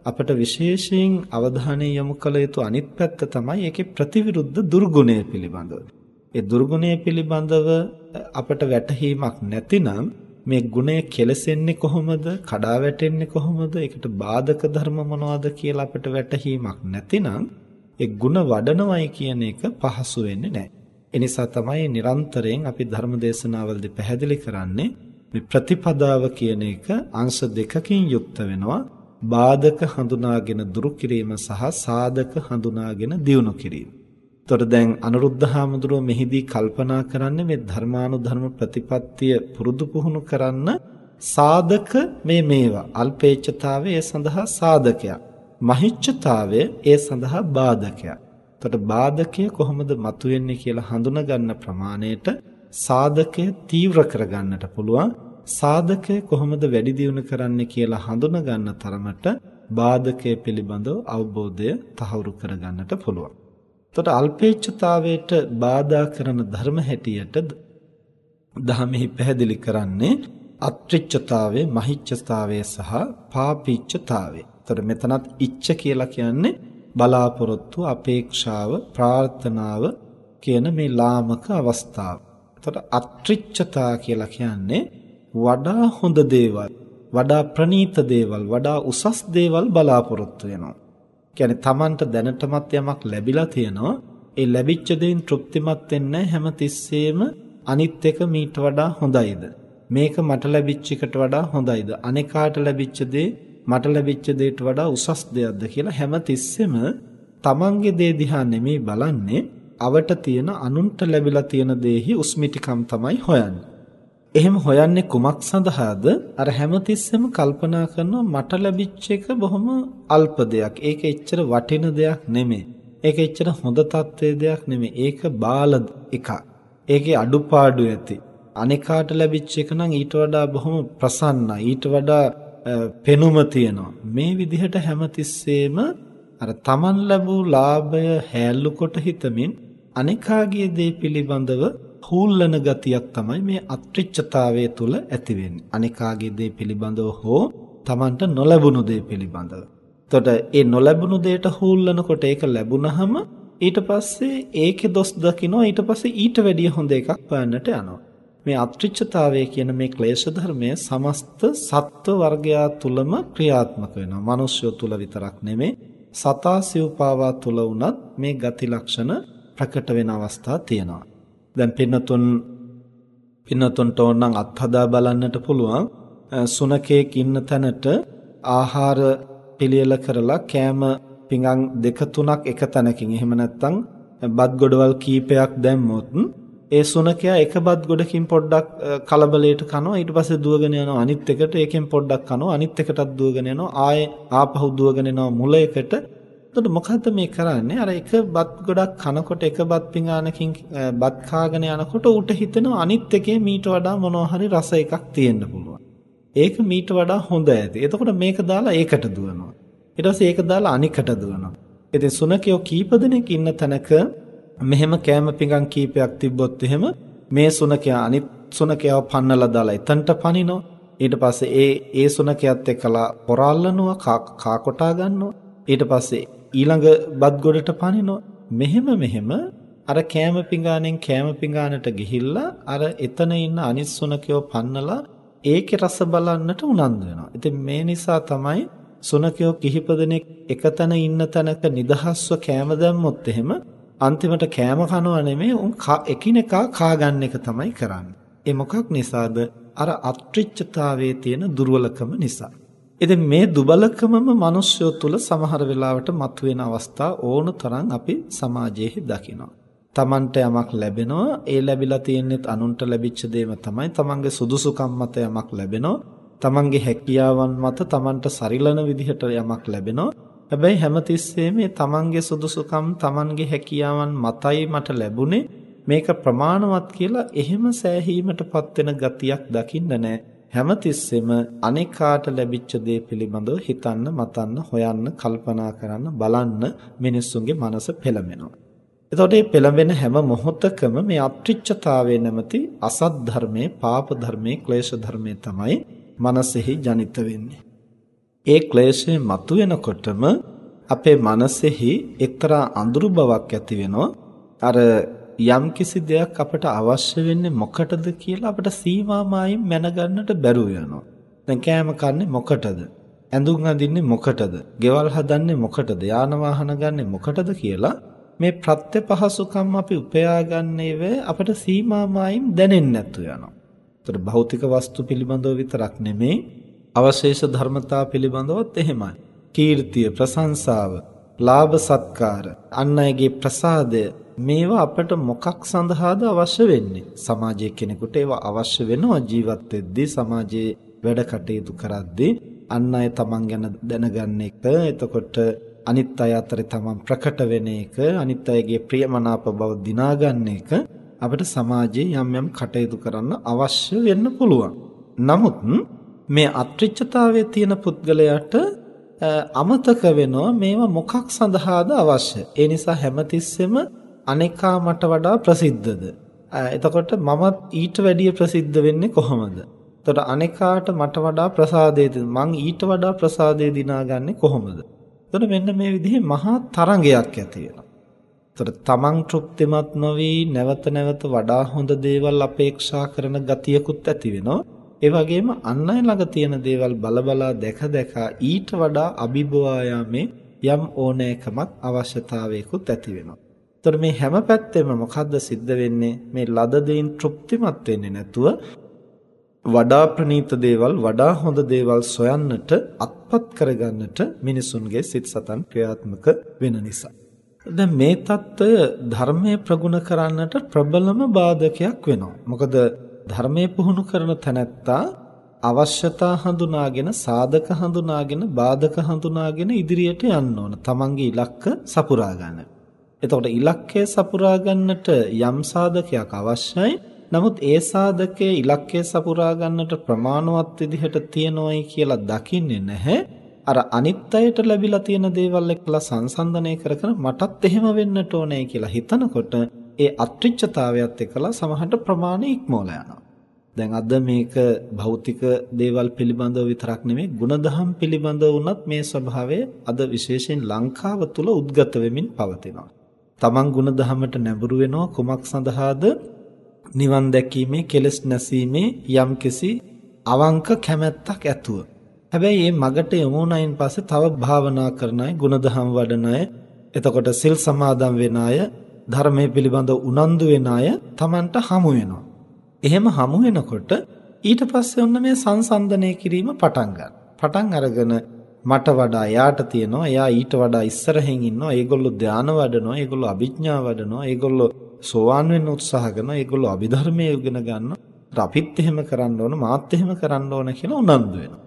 අපට විශේෂයෙන් අවධානය යොමු කළ යුතු අනිත් පැත්ත තමයි ඒකේ ප්‍රතිවිරුද්ධ දුර්ගුණය පිළිබඳව. ඒ දුර්ගුණය පිළිබඳව අපට වැටහීමක් නැතිනම් මේ ගුණය කෙලසෙන්නේ කොහොමද? කඩා වැටෙන්නේ කොහොමද? ඒකට බාධක ධර්ම මොනවද කියලා අපට වැටහීමක් නැතිනම් ඒ ಗುಣ වඩනවයි කියන එක පහසු වෙන්නේ නැහැ. ඒ නිසා තමයි නිරන්තරයෙන් අපි ධර්ම දේශනාවලදී පැහැදිලි කරන්නේ මේ ප්‍රතිපදාව කියන එක අංශ දෙකකින් යුක්ත වෙනවා. බාධක හඳුනාගෙන දුරු කිරීම සහ සාධක හඳුනාගෙන දියුණු කිරීම. එතකොට දැන් අනුරුද්ධ හාමුදුරුව මෙහිදී කල්පනා කරන්නේ මේ ධර්මානුධර්ම ප්‍රතිපත්තිය පුරුදු පුහුණු කරන්න සාධක මේ මේවා අල්පේච්ඡතාවය ඒ සඳහා සාධකයක්. මහිච්ඡතාවය ඒ සඳහා බාධකයක්. එතකොට බාධකය කොහොමද මතුවෙන්නේ කියලා හඳුනා ගන්න ප්‍රමාණයට සාධකය තීව්‍ර කරගන්නට පුළුවන්. සාධකය කොහොමද වැඩි දියුණු කරන්නේ කියලා හඳුනා ගන්න තරමට බාධකය පිළිබඳව අවබෝධය තහවුරු කරගන්නට පුළුවන්. එතකොට අල්පේච්ඡතාවයට බාධා කරන ධර්ම හැටියට දහමෙහි පැහැදිලි කරන්නේ අත්‍රිච්ඡතාවය, මහිච්ඡතාවය සහ පාපීච්ඡතාවය. එතකොට මෙතනත් ඉච්ඡ කියලා කියන්නේ බලාපොරොත්තු, අපේක්ෂාව, ප්‍රාර්ථනාව කියන මේ ලාමක අවස්ථාව. එතකොට අත්‍රිච්ඡතා කියලා කියන්නේ වඩා හොඳ දේවල්, වඩා ප්‍රනීත දේවල්, වඩා උසස් දේවල් බලාපොරොත්තු වෙනවා. කියන්නේ Tamanට දැනටමත් යමක් ලැබිලා තියෙනවා. ඒ ලැබිච්ච දේෙන් තෘප්තිමත් වෙන්නේ හැම තිස්සෙම අනිත් එක මීට වඩා හොඳයිද? මේක මට ලැබිච්ච එකට වඩා හොඳයිද? අනේකාට ලැබිච්ච දේ මට ලැබිච්ච දේට වඩා උසස් දෙයක්ද කියලා හැම තිස්සෙම තමන්ගේ දේ දිහා නෙමෙයි බලන්නේ අවට තියෙන අනුන්ට ලැබිලා තියෙන දේහි උස්මිටිකම් තමයි හොයන්නේ. එහෙම හොයන්නේ කුමක් සඳහාද? අර හැමතිස්සෙම කල්පනා කරනවා මට ලැබිච්ච එක බොහොම අල්ප දෙයක්. ඒක එච්චර වටින දෙයක් නෙමෙයි. ඒක එච්චර හොඳ තත්ත්වයේ දෙයක් නෙමෙයි. ඒක බාල එකක්. ඒකේ අඩුපාඩු ඇති. අනිකාට ලැබිච්ච එක නම් ඊට වඩා බොහොම ප්‍රසන්නයි. ඊට වඩා පෙනුම තියෙනවා. මේ විදිහට හැමතිස්සෙම අර Taman ලැබූ ලාභය හැල්ලු කොට හිතමින් අනිකාගේ දේ පිළිබඳව හූල්ලන ගතියක් තමයි මේ අත්‍රිච්ඡතාවය තුල ඇති වෙන්නේ. අනිකාගේ දේ පිළිබඳව හෝ Tamanට නොලැබුණු දේ පිළිබඳව. එතකොට ඒ නොලැබුණු දෙයට හූල්ලනකොට ඒක ලැබුණහම ඊට පස්සේ ඒකේ දොස් දකින්න ඊට පස්සේ ඊට වැඩිය හොඳ එකක් හොයන්නට යනවා. මේ අත්‍රිච්ඡතාවය කියන මේ ක්ලේශ ධර්මය සමස්ත සත්ව වර්ගයා තුලම ක්‍රියාත්මක වෙනවා. මිනිස්යෝ තුල විතරක් නෙමෙයි සතා සිව්පාවා තුල උනත් මේ ගති ලක්ෂණ ප්‍රකට වෙන අවස්ථා තියෙනවා. දැන් පින්නතුන් පින්නතුන්ට ඕනනම් අත්හදා බලන්නට පුළුවන්. සුනකේක ඉන්න තැනට ආහාර පිළියෙල කරලා කෑම පිඟන් දෙක තුනක් එක තැනකින්. එහෙම නැත්නම් බත් ගොඩවල් කීපයක් දැම්මොත් ඒ සුනකයා එක බත් ගොඩකින් පොඩ්ඩක් කලබලයට කනවා. ඊට පස්සේ දුවගෙන යනවා අනිත් එකට. ඒකෙන් පොඩ්ඩක් කනවා. අනිත් එකටත් දුවගෙන යනවා. ආයේ ආපහු දුවගෙන යනවා මුල එකට. එතකොට මොකද්ද මේ කරන්නේ? අර එක බත් ගොඩක් කනකොට එක බත් පිඟානකින් බත් කාගෙන යනකොට ඌට හිතෙනවා අනිත් එකේ මීට වඩා මොනවා හරි රස එකක් තියෙන්න පුළුවන්. ඒක මීට වඩා හොඳ ඇති එතකොට මේක දාලා ඒකට දුවනවා. ඊට පස්සේ ඒක දාලා අනිකට දුවනවා. ඉතින් සුනකයෝ කීප දෙනෙක් ඉන්න තැනක මෙහෙම කෑම පිඟන් කීපයක් තිබ්බොත් එහෙම මේ සුනකයා අනිත් සුනකයාව පන්නලා දාලා එතනට පනිනවා. ඊට පස්සේ ඒ ඒ සුනකයාත් එක්කලා පොරාල්ලනවා කා කොටා ගන්නවා. ඊට පස්සේ ඊළඟ බත් ගොඩට පනිනවා. මෙහෙම මෙහෙම අර කෑම පිඟානෙන් කෑම පිඟානට ගිහිල්ලා අර එතන ඉන්න අනිත් සුනකයෝ පන්නලා ඒකේ රස බලන්නට උනන්දු වෙනවා. ඉතින් මේ නිසා තමයි සුනකයෝ කිහිප දෙනෙක් එකතැන ඉන්න තැනක නිදහස්ව කෑම දැම්මොත් එහෙම අන්තිමට කෑම කනවා නෙමෙයි උන් එකිනෙකා කා ගන්න එක තමයි කරන්නේ. ඒ මොකක් නිසාද? අර අත්‍රිච්ඡතාවයේ තියෙන දුර්වලකම නිසා. ඉතින් මේ දුබලකමම මිනිස්සු තුල සමහර වෙලාවට මතුවෙන අවස්ථා ඕන තරම් අපි සමාජයේ දකිනවා. තමන්ට යමක් ලැබෙනවා ඒ ලැබිලා තියෙනෙත් අනුන්ට ලැබිච්ච දේම තමයි තමන්ගේ සුදුසුකම් මත යමක් ලැබෙනවා. තමන්ගේ හැකියාවන් මත තමන්ට සරිලන විදිහට යමක් ලැබෙනවා. හැබැයි හැමතිස්සෙම මේ තමන්ගේ සුදුසුකම් තමන්ගේ හැකියාවන් මතයි මට ලැබුණේ. මේක ප්‍රමාණවත් කියලා එහෙම සෑහීමටපත් වෙන ගතියක් දකින්න නැහැ හැමතිස්සෙම අනේකාට ලැබිච්ච දේ පිළිබඳව හිතන්න මතන්න හොයන්න කල්පනා කරන්න බලන්න මිනිස්සුන්ගේ මනස පෙළඹෙනවා එතකොට මේ පෙළඹෙන හැම මොහොතකම මේ අප්‍රිච්ඡතාවයේ නැමැති අසත් ධර්මයේ, පාප ධර්මයේ, ක්ලේශ ධර්මයේ තමයි මනසෙහි ජනිත වෙන්නේ. ඒ ක්ලේශය මතුවෙනකොටම අපේ මනසෙහි එක්තරා අඳුරු බවක් ඇති වෙනවා. අර යම්කිසි දෙයක් අපට අවශ්‍ය වෙන්නේ මොකටද කියලා අපට සීමාමායින් මැනගන්නට බැරුව යනවා. දැන් කෑම කන්නේ මොකටද? ඇඳුම් අඳින්නේ මොකටද? ගෙවල් හදන්නේ මොකටද? යාන වාහන ගන්නෙ මොකටද කියලා මේ ප්‍රත්‍ය පහසුකම් අපි උපයාගන්නේ වේ අපිට සීමාමායින් දැනෙන්නේ නැතු යනවා. ඒතර භෞතික වස්තු පිළිබඳව විතරක් නෙමේ අවශේෂ ධර්මතා පිළිබඳවත් එහෙමයි. කීර්තිය, ප්‍රශංසාව, ලාභ සත්කාර, අන් අයගේ ප්‍රසාදය මේවා අපට මොකක් සඳහාද අවශ්‍ය වෙන්නේ? සමාජයේ කෙනෙකුට ඒවා අවශ්‍ය වෙනවා ජීවත් වෙද්දී සමාජයේ වැඩ කටයුතු කරද්දී අන් අය තමන් ගැන දැනගන්න එක එතකොට අනිත් අය අතරේ තමන් ප්‍රකට වෙන එක අනිත් අයගේ ප්‍රියමනාප බව දිනාගන්න එක අපිට සමාජයේ යම් යම් කටයුතු කරන්න අවශ්‍ය වෙන්න පුළුවන්. නමුත් මේ අත්‍රිච්ඡතාවයේ තියෙන පුද්ගලයාට අමතක වෙනවා මේවා මොකක් සඳහාද අවශ්‍ය. ඒ නිසා හැමතිස්සෙම අනේකා මට වඩා ප්‍රසිද්ධද? එතකොට මමත් ඊට වැඩිය ප්‍රසිද්ධ වෙන්නේ කොහොමද? එතකොට අනේකාට මට වඩා ප්‍රසාදේ මං ඊට වඩා ප්‍රසාදේ දිනාගන්නේ කොහොමද? එතකොට මෙන්න මේ විදිහේ මහා තරංගයක් ඇති වෙනවා. එතකොට තමන් තෘප්තිමත් නොවි නැවත නැවත වඩා හොඳ දේවල් අපේක්ෂා කරන ගතියකුත් ඇති වෙනවා. ඒ වගේම අන් අය ළඟ තියෙන දේවල් බලබලා දැක දැක ඊට වඩා අභිබවා යාමේ යම් ඕනෑකමක් අවශ්‍යතාවයකුත් ඇති වෙනවා. එතකොට මේ හැම පැත්තෙම මොකද්ද සිද්ධ වෙන්නේ? මේ ලද දෙයින් තෘප්තිමත් වෙන්නේ නැතුව වඩා ප්‍රණීත දේවල්, වඩා හොඳ දේවල් සොයන්නට, අත්පත් කරගන්නට මිනිසුන්ගේ සිත් සතන් ක්‍රියාත්මක වෙන නිසා. දැන් මේ தত্ত্বය ධර්මයේ ප්‍රගුණ කරන්නට ප්‍රබලම බාධකයක් වෙනවා. මොකද ධර්මයේ පුහුණු කරන තැනැත්තා අවශ්‍යතා හඳුනාගෙන සාධක හඳුනාගෙන බාධක හඳුනාගෙන ඉදිරියට යන්න ඕන. තමන්ගේ ඉලක්ක සපුරා ගන්න. එතකොට ඉලක්කය සපුරා ගන්නට යම් සාධකයක් අවශ්‍යයි. නමුත් ඒ සාධකයේ ඉලක්කය සපුරා ගන්නට ප්‍රමාණවත් විදිහට තියනොයි කියලා දකින්නේ නැහැ. අර අනිත් අයට ලැබිලා තියෙන දේවල් එක්කලා සංසන්දනය කර කර මටත් එහෙම වෙන්නට ඕනේ කියලා හිතනකොට ඒ අත්‍රිච්ඡතාවයත් එක්කලා සමහරට ප්‍රමාණය ඉක්මවලා යනවා. දැන් අද මේක භෞතික දේවල් පිළිබඳව විතරක් නෙමෙයි ಗುಣධම් පිළිබඳව වුණත් මේ ස්වභාවය අද විශේෂයෙන් ලංකාව තුල උද්ගත වෙමින් පවතිනවා. තමන් ಗುಣධහමට නැඹුරු වෙනවා කුමක් සඳහාද නිවන් දැකීමේ කෙලෙස් නැසීමේ යම්කිසි අවංක කැමැත්තක් ඇතුව හැබැයි මේ මගට යොමු වුණයින් පස්සේ තව භාවනා කරන අය ಗುಣධහම් වඩන අය එතකොට සිල් සමාදන් වෙන අය ධර්මයේ පිළිබඳ උනන්දු වෙන අය Tamanට හමු වෙනවා. එහෙම හමු වෙනකොට ඊට පස්සේ ඔන්න මේ සංසන්දනය කිරීම පටන් ගන්න. පටන් අරගෙන මට වඩා එයාට තියෙනවා එයා ඊට වඩා ඉස්සරහින් ඉන්නවා ඒගොල්ලෝ ධානය වඩනවා ඒගොල්ලෝ අභිඥා වඩනවා ඒගොල්ලෝ සෝවාන් වෙන්න උත්සාහ කරනවා. ඒගොල්ලෝ අභිධර්මයේ ඉගෙන ගන්නවා. අපිත් එහෙම කරන්න ඕන, මාත් එහෙම කරන්න ඕන කියලා උනන්දු වෙනවා.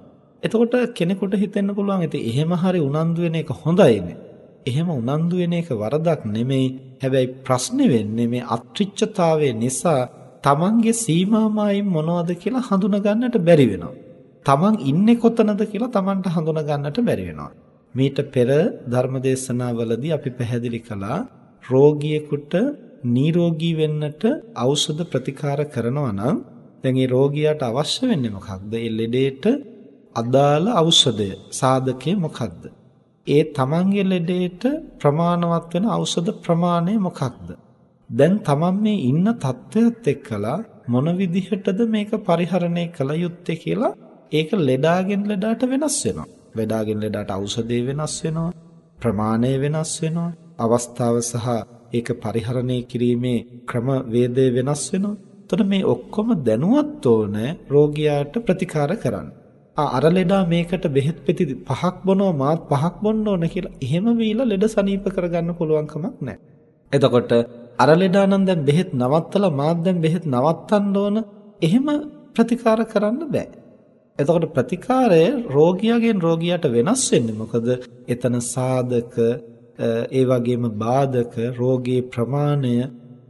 එතකොට කෙනෙකුට හිතෙන්න පුළුවන් ඉතින් එහෙම හරි උනන්දු වෙන එක හොඳයිනේ. එහෙම උනන්දු වෙන එක වරදක් නෙමෙයි. හැබැයි ප්‍රශ්නේ වෙන්නේ මේ අත්‍රිච්ඡතාවය නිසා තමන්ගේ සීමාමායින් මොනවද කියලා හඳුනා ගන්නට බැරි වෙනවා. තමන් ඉන්නේ කොතනද කියලා තමන්ට හඳුනා ගන්නට බැරි වෙනවා. මීට පෙර ධර්මදේශනාවලදී අපි පැහැදිලි කළා රෝගියෙකුට නිරෝගී වෙන්නට ඖෂධ ප්‍රතිකාර කරනවා නම් දැන් ඒ රෝගියාට අවශ්‍ය වෙන්නේ මොකක්ද? ඒ ලෙඩේට අදාළ ඖෂධය සාධකය මොකක්ද? ඒ තමන්ගේ ලෙඩේට ප්‍රමාණවත් වෙන ඖෂධ ප්‍රමාණය මොකක්ද? දැන් තමන් මේ ඉන්න තත්ත්වයට එක්කලා මොන විදිහටද මේක පරිහරණය කළ යුත්තේ කියලා ඒක ලෙඩාගෙන් ලෙඩාට වෙනස් වෙනවා. ලෙඩාගෙන් ලෙඩාට ඖෂධය වෙනස් වෙනවා. ප්‍රමාණය වෙනස් වෙනවා. අවස්ථාව සහ ඒක පරිහරණය කිරීමේ ක්‍රම වේදය වෙනස් වෙනවා. එතකොට මේ ඔක්කොම දැනුවත් ඕන රෝගියාට ප්‍රතිකාර කරන්න. අර ලෙඩා මේකට බෙහෙත් පෙති පහක් බොනවා මාත් පහක් බොන්න ඕන කියලා එහෙම වීලා ලෙඩ සනීප කරගන්න පුළුවන් කමක් නැහැ. එතකොට අර ලෙඩා නම් දැන් බෙහෙත් නවත්තලා මාත් දැන් බෙහෙත් නවත්තන්න ඕන එහෙම ප්‍රතිකාර කරන්න බෑ. එතකොට ප්‍රතිකාරය රෝගියාගෙන් රෝගියාට වෙනස් වෙන්නේ මොකද? එතන සාධක ඒ වගේම බාධක රෝගී ප්‍රමාණය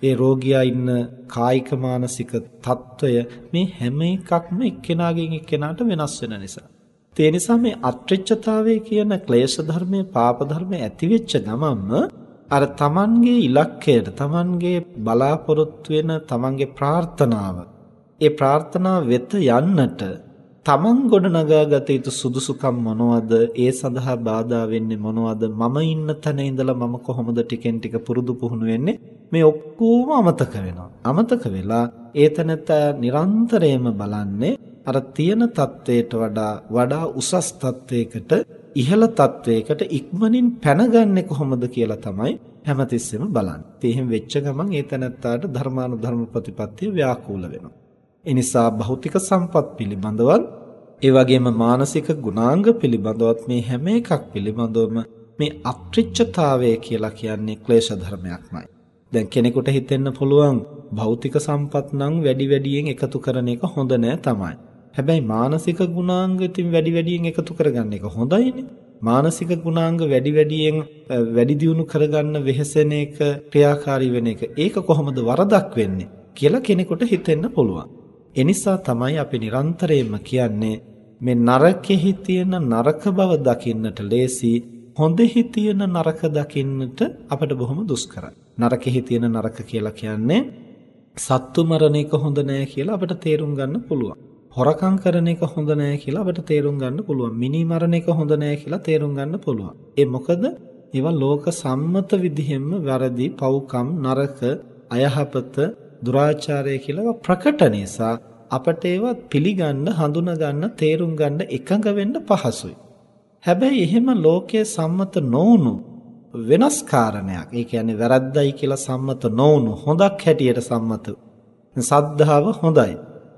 ඒ රෝගියා ඉන්න කායික මානසික తত্ত্বය මේ හැම එකක්ම එක්කෙනාගෙන් එක්කෙනාට වෙනස් වෙන නිසා. ඒ නිසා මේ අත්‍රිච්ඡතාවය කියන ක්ලේශ ධර්මයේ පාප ධර්මයේ ඇති වෙච්ච ගමන්ම අර තමන්ගේ ඉලක්කයට තමන්ගේ බලාපොරොත්තු වෙන තමන්ගේ ප්‍රාර්ථනාව ඒ ප්‍රාර්ථනාව වෙත යන්නට තමන් ගොඩනගා ගත යුතු සුදුසුකම් මොනවද? ඒ සඳහා බාධා වෙන්නේ මොනවද? මම ඉන්න තැන ඉඳලා මම කොහොමද ටිකෙන් ටික පුරුදු පුහුණු වෙන්නේ? මේ ඔක්කොම අමතක වෙනවා. අමතක වෙලා ඒතනත නිරන්තරයෙන්ම බලන්නේ අර තියෙන தത്വයට වඩා වඩා උසස් தത്വයකට ඉහළ තත්වයකට ඉක්මනින් පැනගන්නේ කොහොමද කියලා තමයි හැමතිස්සෙම බලන්නේ. ඒ එහෙම වෙච්ච ගමන් ඒ තැනත්තාට ධර්මානුධර්ම ප්‍රතිපත්තිය ව්‍යාකූල වෙනවා. ඒ නිසා භෞතික සම්පත් පිළිබඳවත් ඒ වගේම මානසික ගුණාංග පිළිබඳවත් මේ හැම එකක් පිළිබඳවම මේ අප්‍රිච්ඡතාවය කියලා කියන්නේ ක්ලේශ ධර්මයක්මයි. දැන් කෙනෙකුට හිතෙන්න පුළුවන් භෞතික සම්පත් නම් වැඩි වැඩියෙන් එකතු කරන එක හොඳ නෑ තමයි. හැබැයි මානසික ගුණාංග ඉතින් වැඩි වැඩියෙන් එකතු කරගන්න එක හොඳයිනේ. මානසික ගුණාංග වැඩි වැඩියෙන් වැඩි දියුණු කරගන්න වෙහෙසෙන එක ක්‍රියාකාරී වෙන එක ඒක කොහොමද වරදක් වෙන්නේ කියලා කෙනෙකුට හිතෙන්න පුළුවන්. එනිසා තමයි අපි නිරන්තරයෙන්ම කියන්නේ මේ නරකෙහි තියෙන නරක බව දකින්නට ලේසි හොඳෙහි තියෙන නරක දකින්නට අපට බොහොම දුෂ්කරයි. නරකෙහි තියෙන නරක කියලා කියන්නේ සත්තු මරණ එක හොඳ නෑ කියලා අපට තේරුම් ගන්න පුළුවන්. හොරකම් කරන එක හොඳ නෑ කියලා අපට තේරුම් ගන්න පුළුවන්. මිනි මරණ එක හොඳ නෑ කියලා තේරුම් ගන්න පුළුවන්. ඒ මොකද ඒවා ලෝක සම්මත විදිහෙන්ම වැරදි, පව්කම්, නරක, අයහපත, දුරාචාරය කියලා ප්‍රකට නිසා අපට ඒවා පිළිගන්න, හඳුනා ගන්න, තේරුම් ගන්න එකඟ වෙන්න පහසුයි. හැබැයි එහෙම ලෝකයේ සම්මත නොවුණු වෙනස් කාරණයක්. ඒ කියන්නේ වැරද්දයි කියලා සම්මත නොවුණු හොඳක් හැටියට සම්මත. සද්ධාව හොඳයි.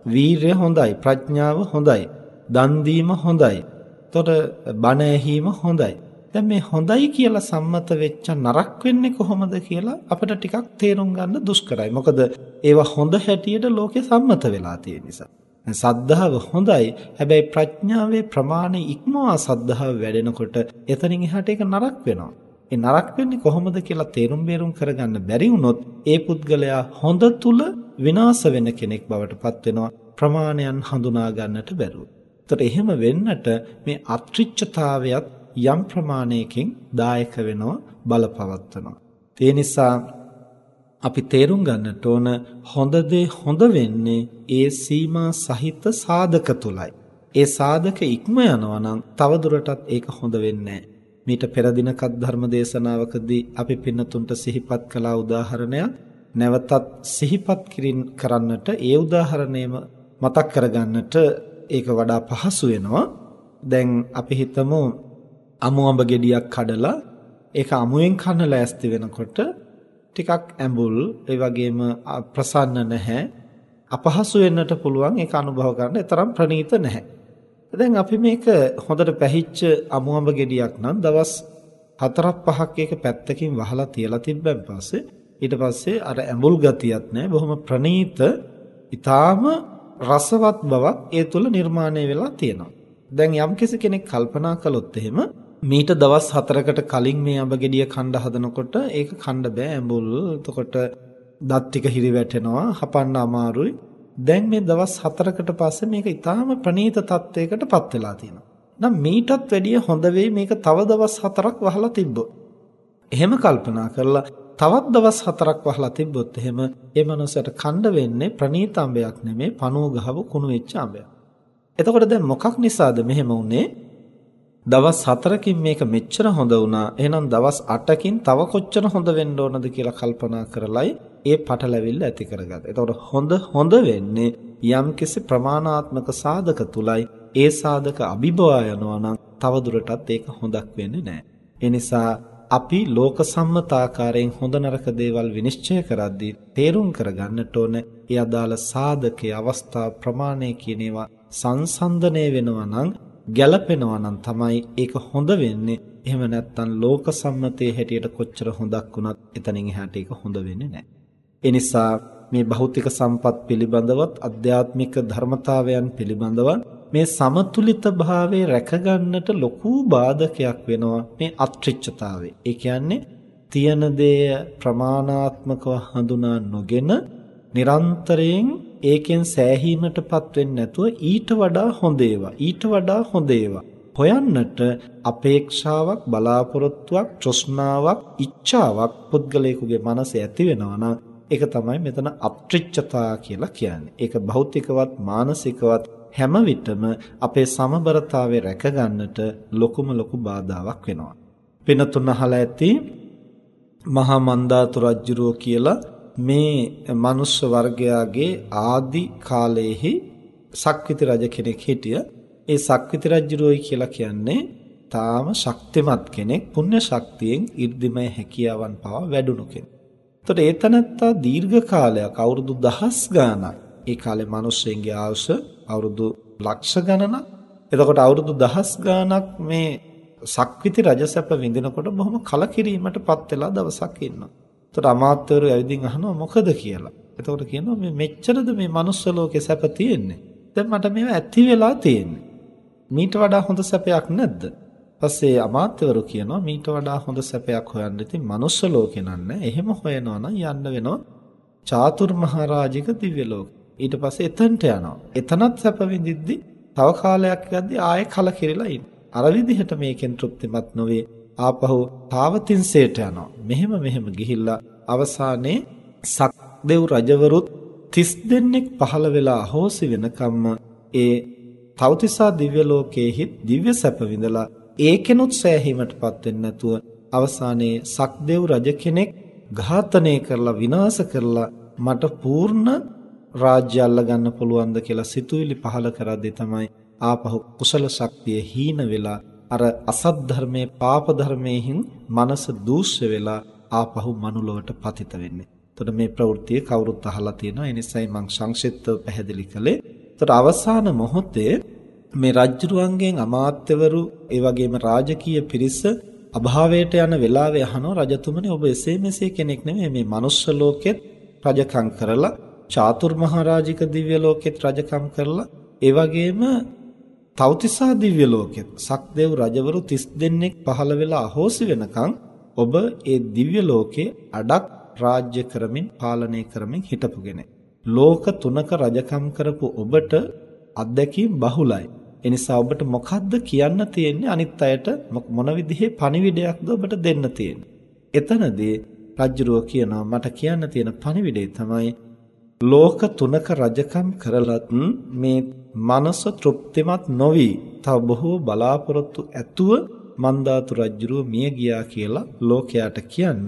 වීරය හොඳයි. ප්‍රඥාව හොඳයි. දන් දීම හොඳයි. එතකොට බණ ඇහිීම හොඳයි. දැන් මේ හොඳයි කියලා සම්මත වෙච්ච නරක වෙන්නේ කොහොමද කියලා අපිට ටිකක් තේරුම් ගන්න දුෂ්කරයි. මොකද ඒවා හොඳ හැටියට ලෝකේ සම්මත වෙලා තියෙන නිසා. සද්ධාව හොඳයි. හැබැයි ප්‍රඥාවේ ප්‍රමාණය ඉක්මවා සද්ධාව වැඩෙනකොට එතනින් එහාට ඒක නරක වෙනවා. ඒ නරක වෙන්නේ කොහොමද කියලා තේරුම් බේරුම් කරගන්න බැරි වුණොත් ඒ පුද්ගලයා හොඳ තුල විනාශ වෙන කෙනෙක් බවට පත් වෙනවා. ප්‍රමාණයන් හඳුනා ගන්නට බැරුව. ඒතර එහෙම වෙන්නට මේ අත්‍රිච්ඡතාවයත් යම් ප්‍රමාණයකින් දායක වෙනවා බලපවත්වනවා. ඒ නිසා අපි තේරුම් ගන්නට ඕන හොඳ දේ හොඳ වෙන්නේ ඒ සීමා සහිත සාධක තුලයි. ඒ සාධක ඉක්ම යනවා නම් තවදුරටත් ඒක හොඳ වෙන්නේ මීට පෙර දිනකත් ධර්ම දේශනාවකදී අපි පින්නතුන්ට සිහිපත් කළ උදාහරණයක් නැවතත් සිහිපත් කිරින් කරන්නට ඒ උදාහරණයම මතක් කරගන්නට ඒක වඩා පහසු වෙනවා. දැන් අපි හිතමු අමු අඹ ගෙඩියක් කඩලා ඒක අමුයෙන් කන්න ලෑස්ති වෙනකොට ටිකක් ඇඹුල් ඒ වගේම ප්‍රසන්න නැහැ අපහසු වෙන්නට පුළුවන් ඒක අනුභව කරන්න තරම් ප්‍රණීත නැහැ. දැන් අපි මේක හොඳට පැහිච්ච අමු අඹ ගෙඩියක් නම් දවස් 4ක් 5ක් ඒක පැත්තකින් වහලා තියලා තිබ්බන් පස්සේ ඊට පස්සේ අර ඇඹුල් ගතියක් නැහැ බොහොම ප්‍රණීත ඊටාම රසවත් බවක් ඒ තුල නිර්මාණය වෙලා තියෙනවා. දැන් යම්කිසි කෙනෙක් කල්පනා කළොත් එහෙම මීට දවස් 4කට කලින් මේ අඹ ගෙඩිය කණ්ඩ හදනකොට ඒක කණ්ඩ බෑ ඇඹුල්. එතකොට දත් ටික හිරි වැටෙනවා, හපන්න අමාරුයි. දැන් මේ දවස් 4කට පස්සේ මේක ඊටාම ප්‍රණීත තත්වයකටපත් වෙලා තියෙනවා. නම් මීටත් වැඩිය හොඳ වෙයි මේක තව දවස් 4ක් වහලා තිබ්බොත්. එහෙම කල්පනා කරලා තවත් දවස් හතරක් වහලා තිබ්බොත් එහෙම ඒ මනුස්සයට කණ්ඩ වෙන්නේ ප්‍රනීත අඹයක් නෙමේ පණුව ගහව කුණු වෙච්ච අඹයක්. එතකොට දැන් මොකක් නිසාද මෙහෙම වුනේ? දවස් 4කින් මේක මෙච්චර හොඳ වුණා. එහෙනම් දවස් 8කින් තව කොච්චර හොඳ වෙන්න ඕනද කියලා කල්පනා කරලයි ඒ පටලැවිල්ල ඇති කරගත්තේ. එතකොට හොඳ හොඳ වෙන්නේ යම්කිසි ප්‍රමාණාත්මක සාධක තුලයි. ඒ සාධක අභිබවා යනවා නම් තව දුරටත් ඒක හොඳක් වෙන්නේ නැහැ. ඒ නිසා අපි ලෝක සම්මතාකාරයෙන් හොඳ නරක දේවල් විනිශ්චය කරද්දී තේරුම් කරගන්නට ඕන ඒ අදාළ සාධකයේ අවස්ථා ප්‍රමාණය කියන ඒවා සංසන්දනය වෙනවා නම් ගැළපෙනවා නම් තමයි ඒක හොඳ වෙන්නේ. එහෙම නැත්නම් ලෝක සම්මතයේ හැටියට කොච්චර හොඳක් වුණත් එතනින් එහාට ඒක හොඳ වෙන්නේ නැහැ. ඒ නිසා මේ භෞතික සම්පත් පිළිබඳවත් අධ්‍යාත්මික ධර්මතාවයන් පිළිබඳව මේ සමතුලිත භාවයේ රැකගන්නට ලොකු බාධකයක් වෙනවා මේ අත්‍රිච්ඡතාවය. ඒ කියන්නේ තියන දේ ප්‍රමාණාත්මකව හඳුනා නොගෙන නිරන්තරයෙන් ඒකෙන් සෑහීමටපත් වෙන්නේ නැතුව ඊට වඩා හොඳ ඒවා ඊට වඩා හොඳ ඒවා හොයන්නට අපේක්ෂාවක් බලාපොරොත්තුවක් තෘෂ්ණාවක් ඉච්ඡාවක් පුද්ගලයෙකුගේ මනසේ ඇති වෙනවා නම් ඒක තමයි මෙතන අප්‍රිච්ඡතා කියලා කියන්නේ. ඒක භෞතිකවත් මානසිකවත් හැම විටම අපේ සමබරතාවය රැකගන්නට ලොකුම ලොකු බාධාවක් වෙනවා. පිනතුන් අහලා ඇති මහා මන්දාතු රජුරෝ කියලා මේ මනුෂ්‍ය වර්ගයාගේ ආදි කාලයේහි සක්විති රජ කෙනෙක් හිටිය. ඒ සක්විති රජුරෝයි කියලා කියන්නේ තාම ශක්තිමත් කෙනෙක් පුණ්‍ය ශක්තියෙන් 이르දිමය හැකියාවන් පවා වැඩුණු කෙනෙක්. එතකොට ඒ තනත්තා දීර්ඝ කාලයක් අවුරුදු දහස් ගාණක් ඒ කාලේ මිනිස්සුන්ගේ ආයුෂ අවුරුදු ලක්ෂ ගණනක්. එතකොට අවුරුදු දහස් ගාණක් මේ සක්විති රජසැප විඳිනකොට බොහොම කලකිරීමටපත් වෙලා දවසක් ඉන්නවා. එතකොට අමාත්‍යවරු ඇවිදින් අහනවා මොකද කියලා. එතකොට කියනවා මේ මෙච්චරද මේ manuss ලෝකේ සැප තියෙන්නේ. දැන් මට මේවා ඇති වෙලා තියෙන්නේ. මීට වඩා හොඳ සැපයක් නැද්ද? පස්සේ අමාත්‍යවරු කියනවා මීට වඩා හොඳ සැපයක් හොයන්න ඉතින් manuss ලෝකේ නන්නේ. එහෙම හොයනවා නම් යන්න වෙනවා චාතුර් මහරජික දිව්‍ය ලෝක. ඊට පස්සේ එතනට යනවා. එතනත් සැප විඳිද්දි තව කාලයක් යද්දි ආයෙ කලකිරිලා ඉන්න. අර විදිහට මේකෙන් තෘප්තිමත් නොවේ. ආපහු තාවතින්සේට යනවා. මෙහෙම මෙහෙම ගිහිල්ලා අවසානයේ සක්දෙව් රජවරුත් 30 දෙනෙක් පහළ වෙලා අහෝසි වෙනකම්ම ඒ තවතිසා දිව්‍ය ලෝකයේහි දිව්‍ය සැප විඳලා ඒකෙනුත් සෑහීමටපත් වෙන්නේ නැතුව අවසානයේ සක්දෙව් රජ කෙනෙක් ඝාතනය කරලා විනාශ කරලා මට පූර්ණ රාජ්‍ය අල්ල ගන්න පුළුවන්ද කියලා සිතුවිලි පහල කරද්දී තමයි ආපහු කුසල ශක්තිය හීන වෙලා අර අසත් ධර්මයේ පාප ධර්මයෙන් මනස දූෂ්‍ය වෙලා ආපහු මනුලොවට පතිත වෙන්නේ. එතකොට මේ ප්‍රවෘත්තිය කවුරුත් අහලා තියෙනවා. ඒ නිසායි මම සංක්ෂිප්තව පැහැදිලි කළේ. එතකොට අවසාන මොහොතේ මේ රජ්ජුරුවන්ගෙන් අමාත්‍යවරු ඒ වගේම රාජකීය පිරිස අභාවයට යන වෙලාවේ අහනවා රජතුමනි ඔබ එසේ මෙසේ කෙනෙක් නෙමෙයි මේ මනුස්ස ලෝකෙත් රජකම් කරලා චාතුර් මහරජික දිව්‍ය ලෝකෙත් රජකම් කරලා ඒ වගේම තවතිසා දිව්‍ය ලෝකෙත් සක්දේව් රජවරු 30 දෙනෙක් පහළ වෙලා අහෝසි වෙනකන් ඔබ ඒ දිව්‍ය ලෝකේ අඩක් රාජ්‍ය කරමින් පාලනය කරමින් හිටපු කෙනෙක්. ලෝක තුනක රජකම් කරපු ඔබට අත්දැකීම් බහුලයි. එනිසා ඔබට මොකද්ද කියන්න තියෙන්නේ අනිත් අයට මොන විදිහේ පණිවිඩයක්ද ඔබට දෙන්න තියෙන්නේ. එතනදී රජුරෝ කියනවා මට කියන්න තියෙන පණිවිඩය තමයි ලෝක තුනක රජකම් කරලත් මේ මනස තෘප්තිමත් නොවි තව බොහෝ බලාපොරොත්තු ඇතුව මන්දාතු රජුරෝ මිය ගියා කියලා ලෝකයාට කියන්න.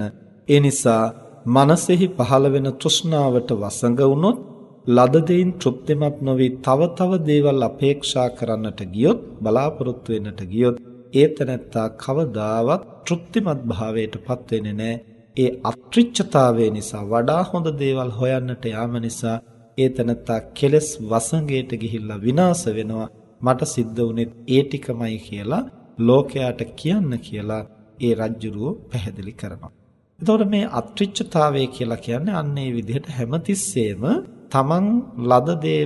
ඒ නිසා මනසෙහි පහළ වෙන තෘෂ්ණාවට වසඟ වුනොත් ලද දෙයින් තෘප්තිමත් නොවි තව තව දේවල් අපේක්ෂා කරන්නට ගියොත් බලාපොරොත්තු වෙන්නට ගියොත් ඒ තැනැත්තා කවදාවත් තෘප්තිමත් භාවයටපත් වෙන්නේ නැහැ. ඒ අත්‍රිච්ඡතාවය නිසා වඩා හොඳ දේවල් හොයන්නට යාම නිසා ඒ තැනැත්තා කෙලස් වසඟයට ගිහිල්ලා විනාශ වෙනවා. මට සිද්ධ වුනේ ඒ ටිකමයි කියලා ලෝකයාට කියන්න කියලා ඒ රජ්ජුරුව පැහැදිලි කරනවා. එතකොට මේ අත්‍රිච්ඡතාවය කියලා කියන්නේ අන්න ඒ විදිහට හැමතිස්සෙම තමන් ලද දේ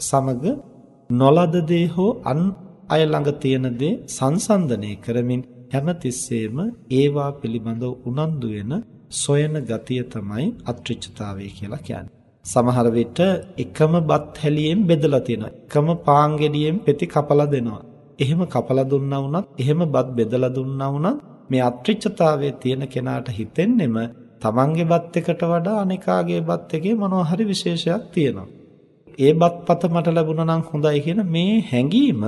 සමග නොලද දේ හෝ අන් අය ළඟ තියෙන දේ සංසන්දනය කරමින් හැමතිස්සෙම ඒවා පිළිබඳව උනන්දු වෙන සොයන ගතිය තමයි අත්‍රිච්ඡතාවය කියලා කියන්නේ. සමහර විට එකම බත් හැලියෙන් බෙදලා තියෙනවා. එකම පාන් ගෙඩියෙන් පෙති කපලා දෙනවා. එහෙම කපලා දුන්නා වුණත් එහෙම බත් බෙදලා දුන්නා වුණත් මේ අත්‍රිච්ඡතාවයේ තියෙන කෙනාට හිතෙන්නෙම තමන්ගේ බත් එකට වඩා අනිකාගේ බත් එකේ මොනවා හරි විශේෂයක් තියෙනවා. ඒ බත්පත මට ලැබුණා නම් හොඳයි කියන මේ හැඟීම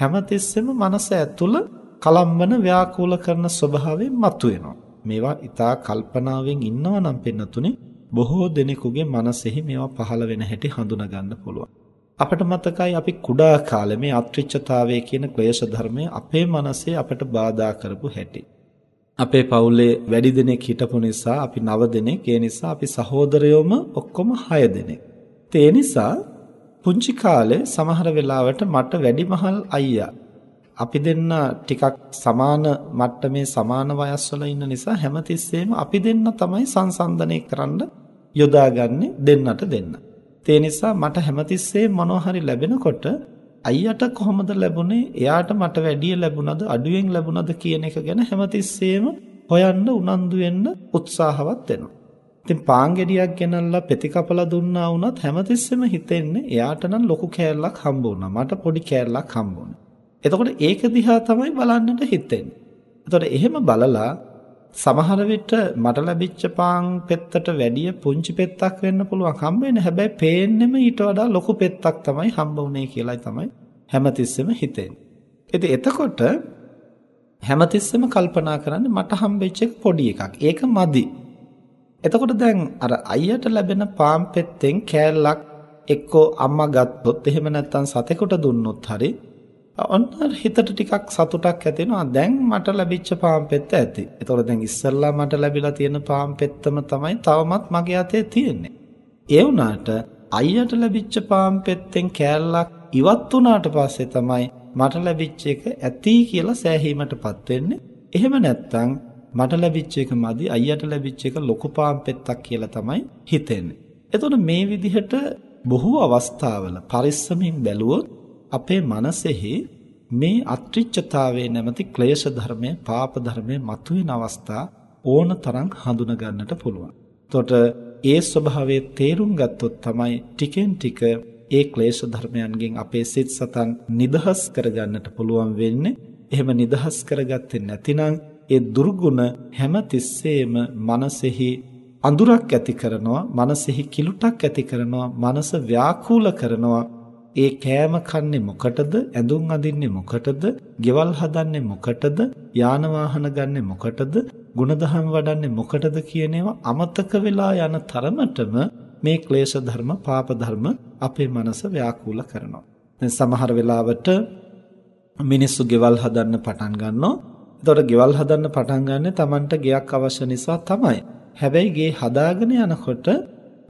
හැමතිස්සෙම මනස ඇතුළ කලම්බන ව්‍යාකූල කරන ස්වභාවයෙන් මතුවෙනවා. මේවා ඊටා කල්පනාවෙන් ඉන්නවා නම් පින්නතුනේ බොහෝ දෙනෙකුගේ මනසෙහි මේවා පහළ වෙන හැටි හඳුනා ගන්න පුළුවන්. අපට මතකයි අපි කුඩා කාලේ මේ අත්‍රිච්ඡතාවය කියන ක්ලේශ ධර්මය අපේ මනසේ අපට බාධා කරපු හැටි. අපේ පවුලේ වැඩි දෙනෙක් හිටපු නිසා අපි 9 දෙනෙක් ඒ නිසා අපි සහෝදරයෝම ඔක්කොම 6 දෙනෙක්. ඒ නිසා පුංචි කාලේ සමහර වෙලාවට මට වැඩිමහල් අයියා අපි දෙන්න ටිකක් සමාන මට්ටමේ සමාන වයස්වල ඉන්න නිසා හැමතිස්සෙම අපි දෙන්න තමයි සංසන්දනය කරන්න යොදාගන්නේ දෙන්නට දෙන්න. ඒ නිසා මට හැමතිස්සෙම මොනවා හරි ලැබෙනකොට අයියට කොහොමද ලැබුණේ එයාට මට වැඩිය ලැබුණද අඩුවෙන් ලැබුණද කියන එක ගැන හැමතිස්සෙම හොයන්න උනන්දු වෙන්න උත්සාහවත් වෙනවා. ඉතින් පාන් ගෙඩියක් ගෙනල්ලා පෙති කපලා දුන්නා වුණත් හැමතිස්සෙම හිතෙන්නේ එයාට නම් ලොකු කෑල්ලක් හම්බ වුණා. මට පොඩි කෑල්ලක් හම්බ වුණා. එතකොට ඒක දිහා තමයි බලන්නට හිතෙන්නේ. එතකොට එහෙම බලලා සමහර විට මට ලැබිච්ච පාන් පෙත්තට වැඩිය පුංචි පෙත්තක් වෙන්න පුළුවන් හම්බ වෙන්නේ. හැබැයි පේන්නෙම ඊට වඩා ලොකු පෙත්තක් තමයි හම්බ වුනේ කියලායි තමයි හැමතිස්සෙම හිතෙන්නේ. ඉතින් එතකොට හැමතිස්සෙම කල්පනා කරන්නේ මට හම්බෙච්ච එක පොඩි එකක්. ඒක මදි. එතකොට දැන් අර අයියට ලැබෙන පාන් පෙත්තෙන් කෑල්ලක් එක්කෝ අම්මා ගත්තොත් එහෙම නැත්නම් සතෙකුට දුන්නොත් හරි ඔන්න හිතට ටිකක් සතුටක් ඇති වෙනවා. දැන් මට ලැබිච්ච පාන් පෙත්ත ඇති. ඒතකොට දැන් ඉස්සල්ලා මට ලැබිලා තියෙන පාන් පෙත්තම තමයි තවමත් මගේ අතේ තියෙන්නේ. ඒ වුණාට අයියට ලැබිච්ච පාන් පෙත්තෙන් කෑල්ලක් ඉවත් වුණාට පස්සේ තමයි මට ලැබිච්ච එක ඇති කියලා සෑහීමටපත් වෙන්නේ. එහෙම නැත්නම් මට ලැබිච්ච එක මදි අයියට ලැබිච්ච එක ලොකු පාන් පෙත්තක් කියලා තමයි හිතෙන්නේ. එතකොට මේ විදිහට බොහෝ අවස්ථාවල පරිස්සමින් බැලුවොත් අපේ මනසෙහි මේ අත්‍රිච්ඡතාවයේ නැමැති ක්ලේශ ධර්මය, පාප ධර්මය මතුවෙන අවස්ථා ඕන තරම් හඳුන ගන්නට පුළුවන්. එතකොට ඒ ස්වභාවයේ තේරුම් ගත්තොත් තමයි ටිකෙන් ටික ඒ ක්ලේශ ධර්මයන්ගෙන් අපේ සිත් සතන් නිදහස් කරගන්නට පුළුවන් වෙන්නේ. එහෙම නිදහස් කරගත්තේ නැතිනම් ඒ දුර්ගුණ හැම තිස්සෙම මනසෙහි අඳුරක් ඇති කරනවා මනසෙහි කිලුටක් ඇති කරනවා මනස ව්‍යාකූල කරනවා ඒ කෑම කන්නේ මොකටද? ඇඳුම් අඳින්නේ මොකටද? ගෙවල් හදන්නේ මොකටද? යාන වාහන ගන්නෙ මොකටද? ಗುಣධම් වඩන්නේ මොකටද කියන ඒවා අමතක වෙලා යන තරමටම මේ ක්ලේශ ධර්ම, පාප ධර්ම අපේ මනස ව්‍යාකූල කරනවා. දැන් සමහර වෙලාවට මිනිස්සු ගෙවල් හදන්න පටන් ගන්නවා. එතකොට ගෙවල් හදන්න පටන් ගන්නේ Tamanට ගෙයක් අවශ්‍ය නිසා තමයි. හැබැයි ගේ හදාගෙන යනකොට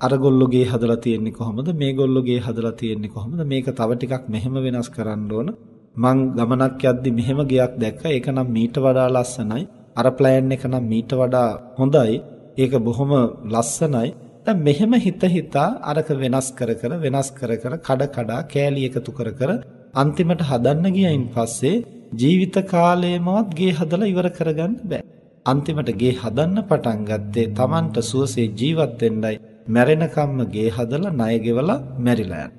අරගොල්ලෝ ගේ හදලා තියෙන්නේ කොහොමද? මේගොල්ලෝ ගේ හදලා තියෙන්නේ කොහොමද? මේක තව ටිකක් මෙහෙම වෙනස් කරන්න ඕන. මං ගමනක් යද්දි මෙහෙම ගයක් දැක්කා. ඒක නම් මීට වඩා ලස්සනයි. අර ප්ලෑන් එක නම් මීට වඩා හොඳයි. ඒක බොහොම ලස්සනයි. දැන් මෙහෙම හිත හිතා අරක වෙනස් කර කර වෙනස් කර කර කඩ කඩා කෑලි එකතු කර කර අන්තිමට හදන්න ගියයින් පස්සේ ජීවිත කාලයමවත් ගේ හදලා ඉවර කරගන්න බෑ. අන්තිමට ගේ හදන්න පටන් ගත්තේ Tamanට සුවසේ ජීවත් වෙන්නයි. මැරෙනකම්ම ගේ හදලා ණය ගෙවලා මැරිලා යන.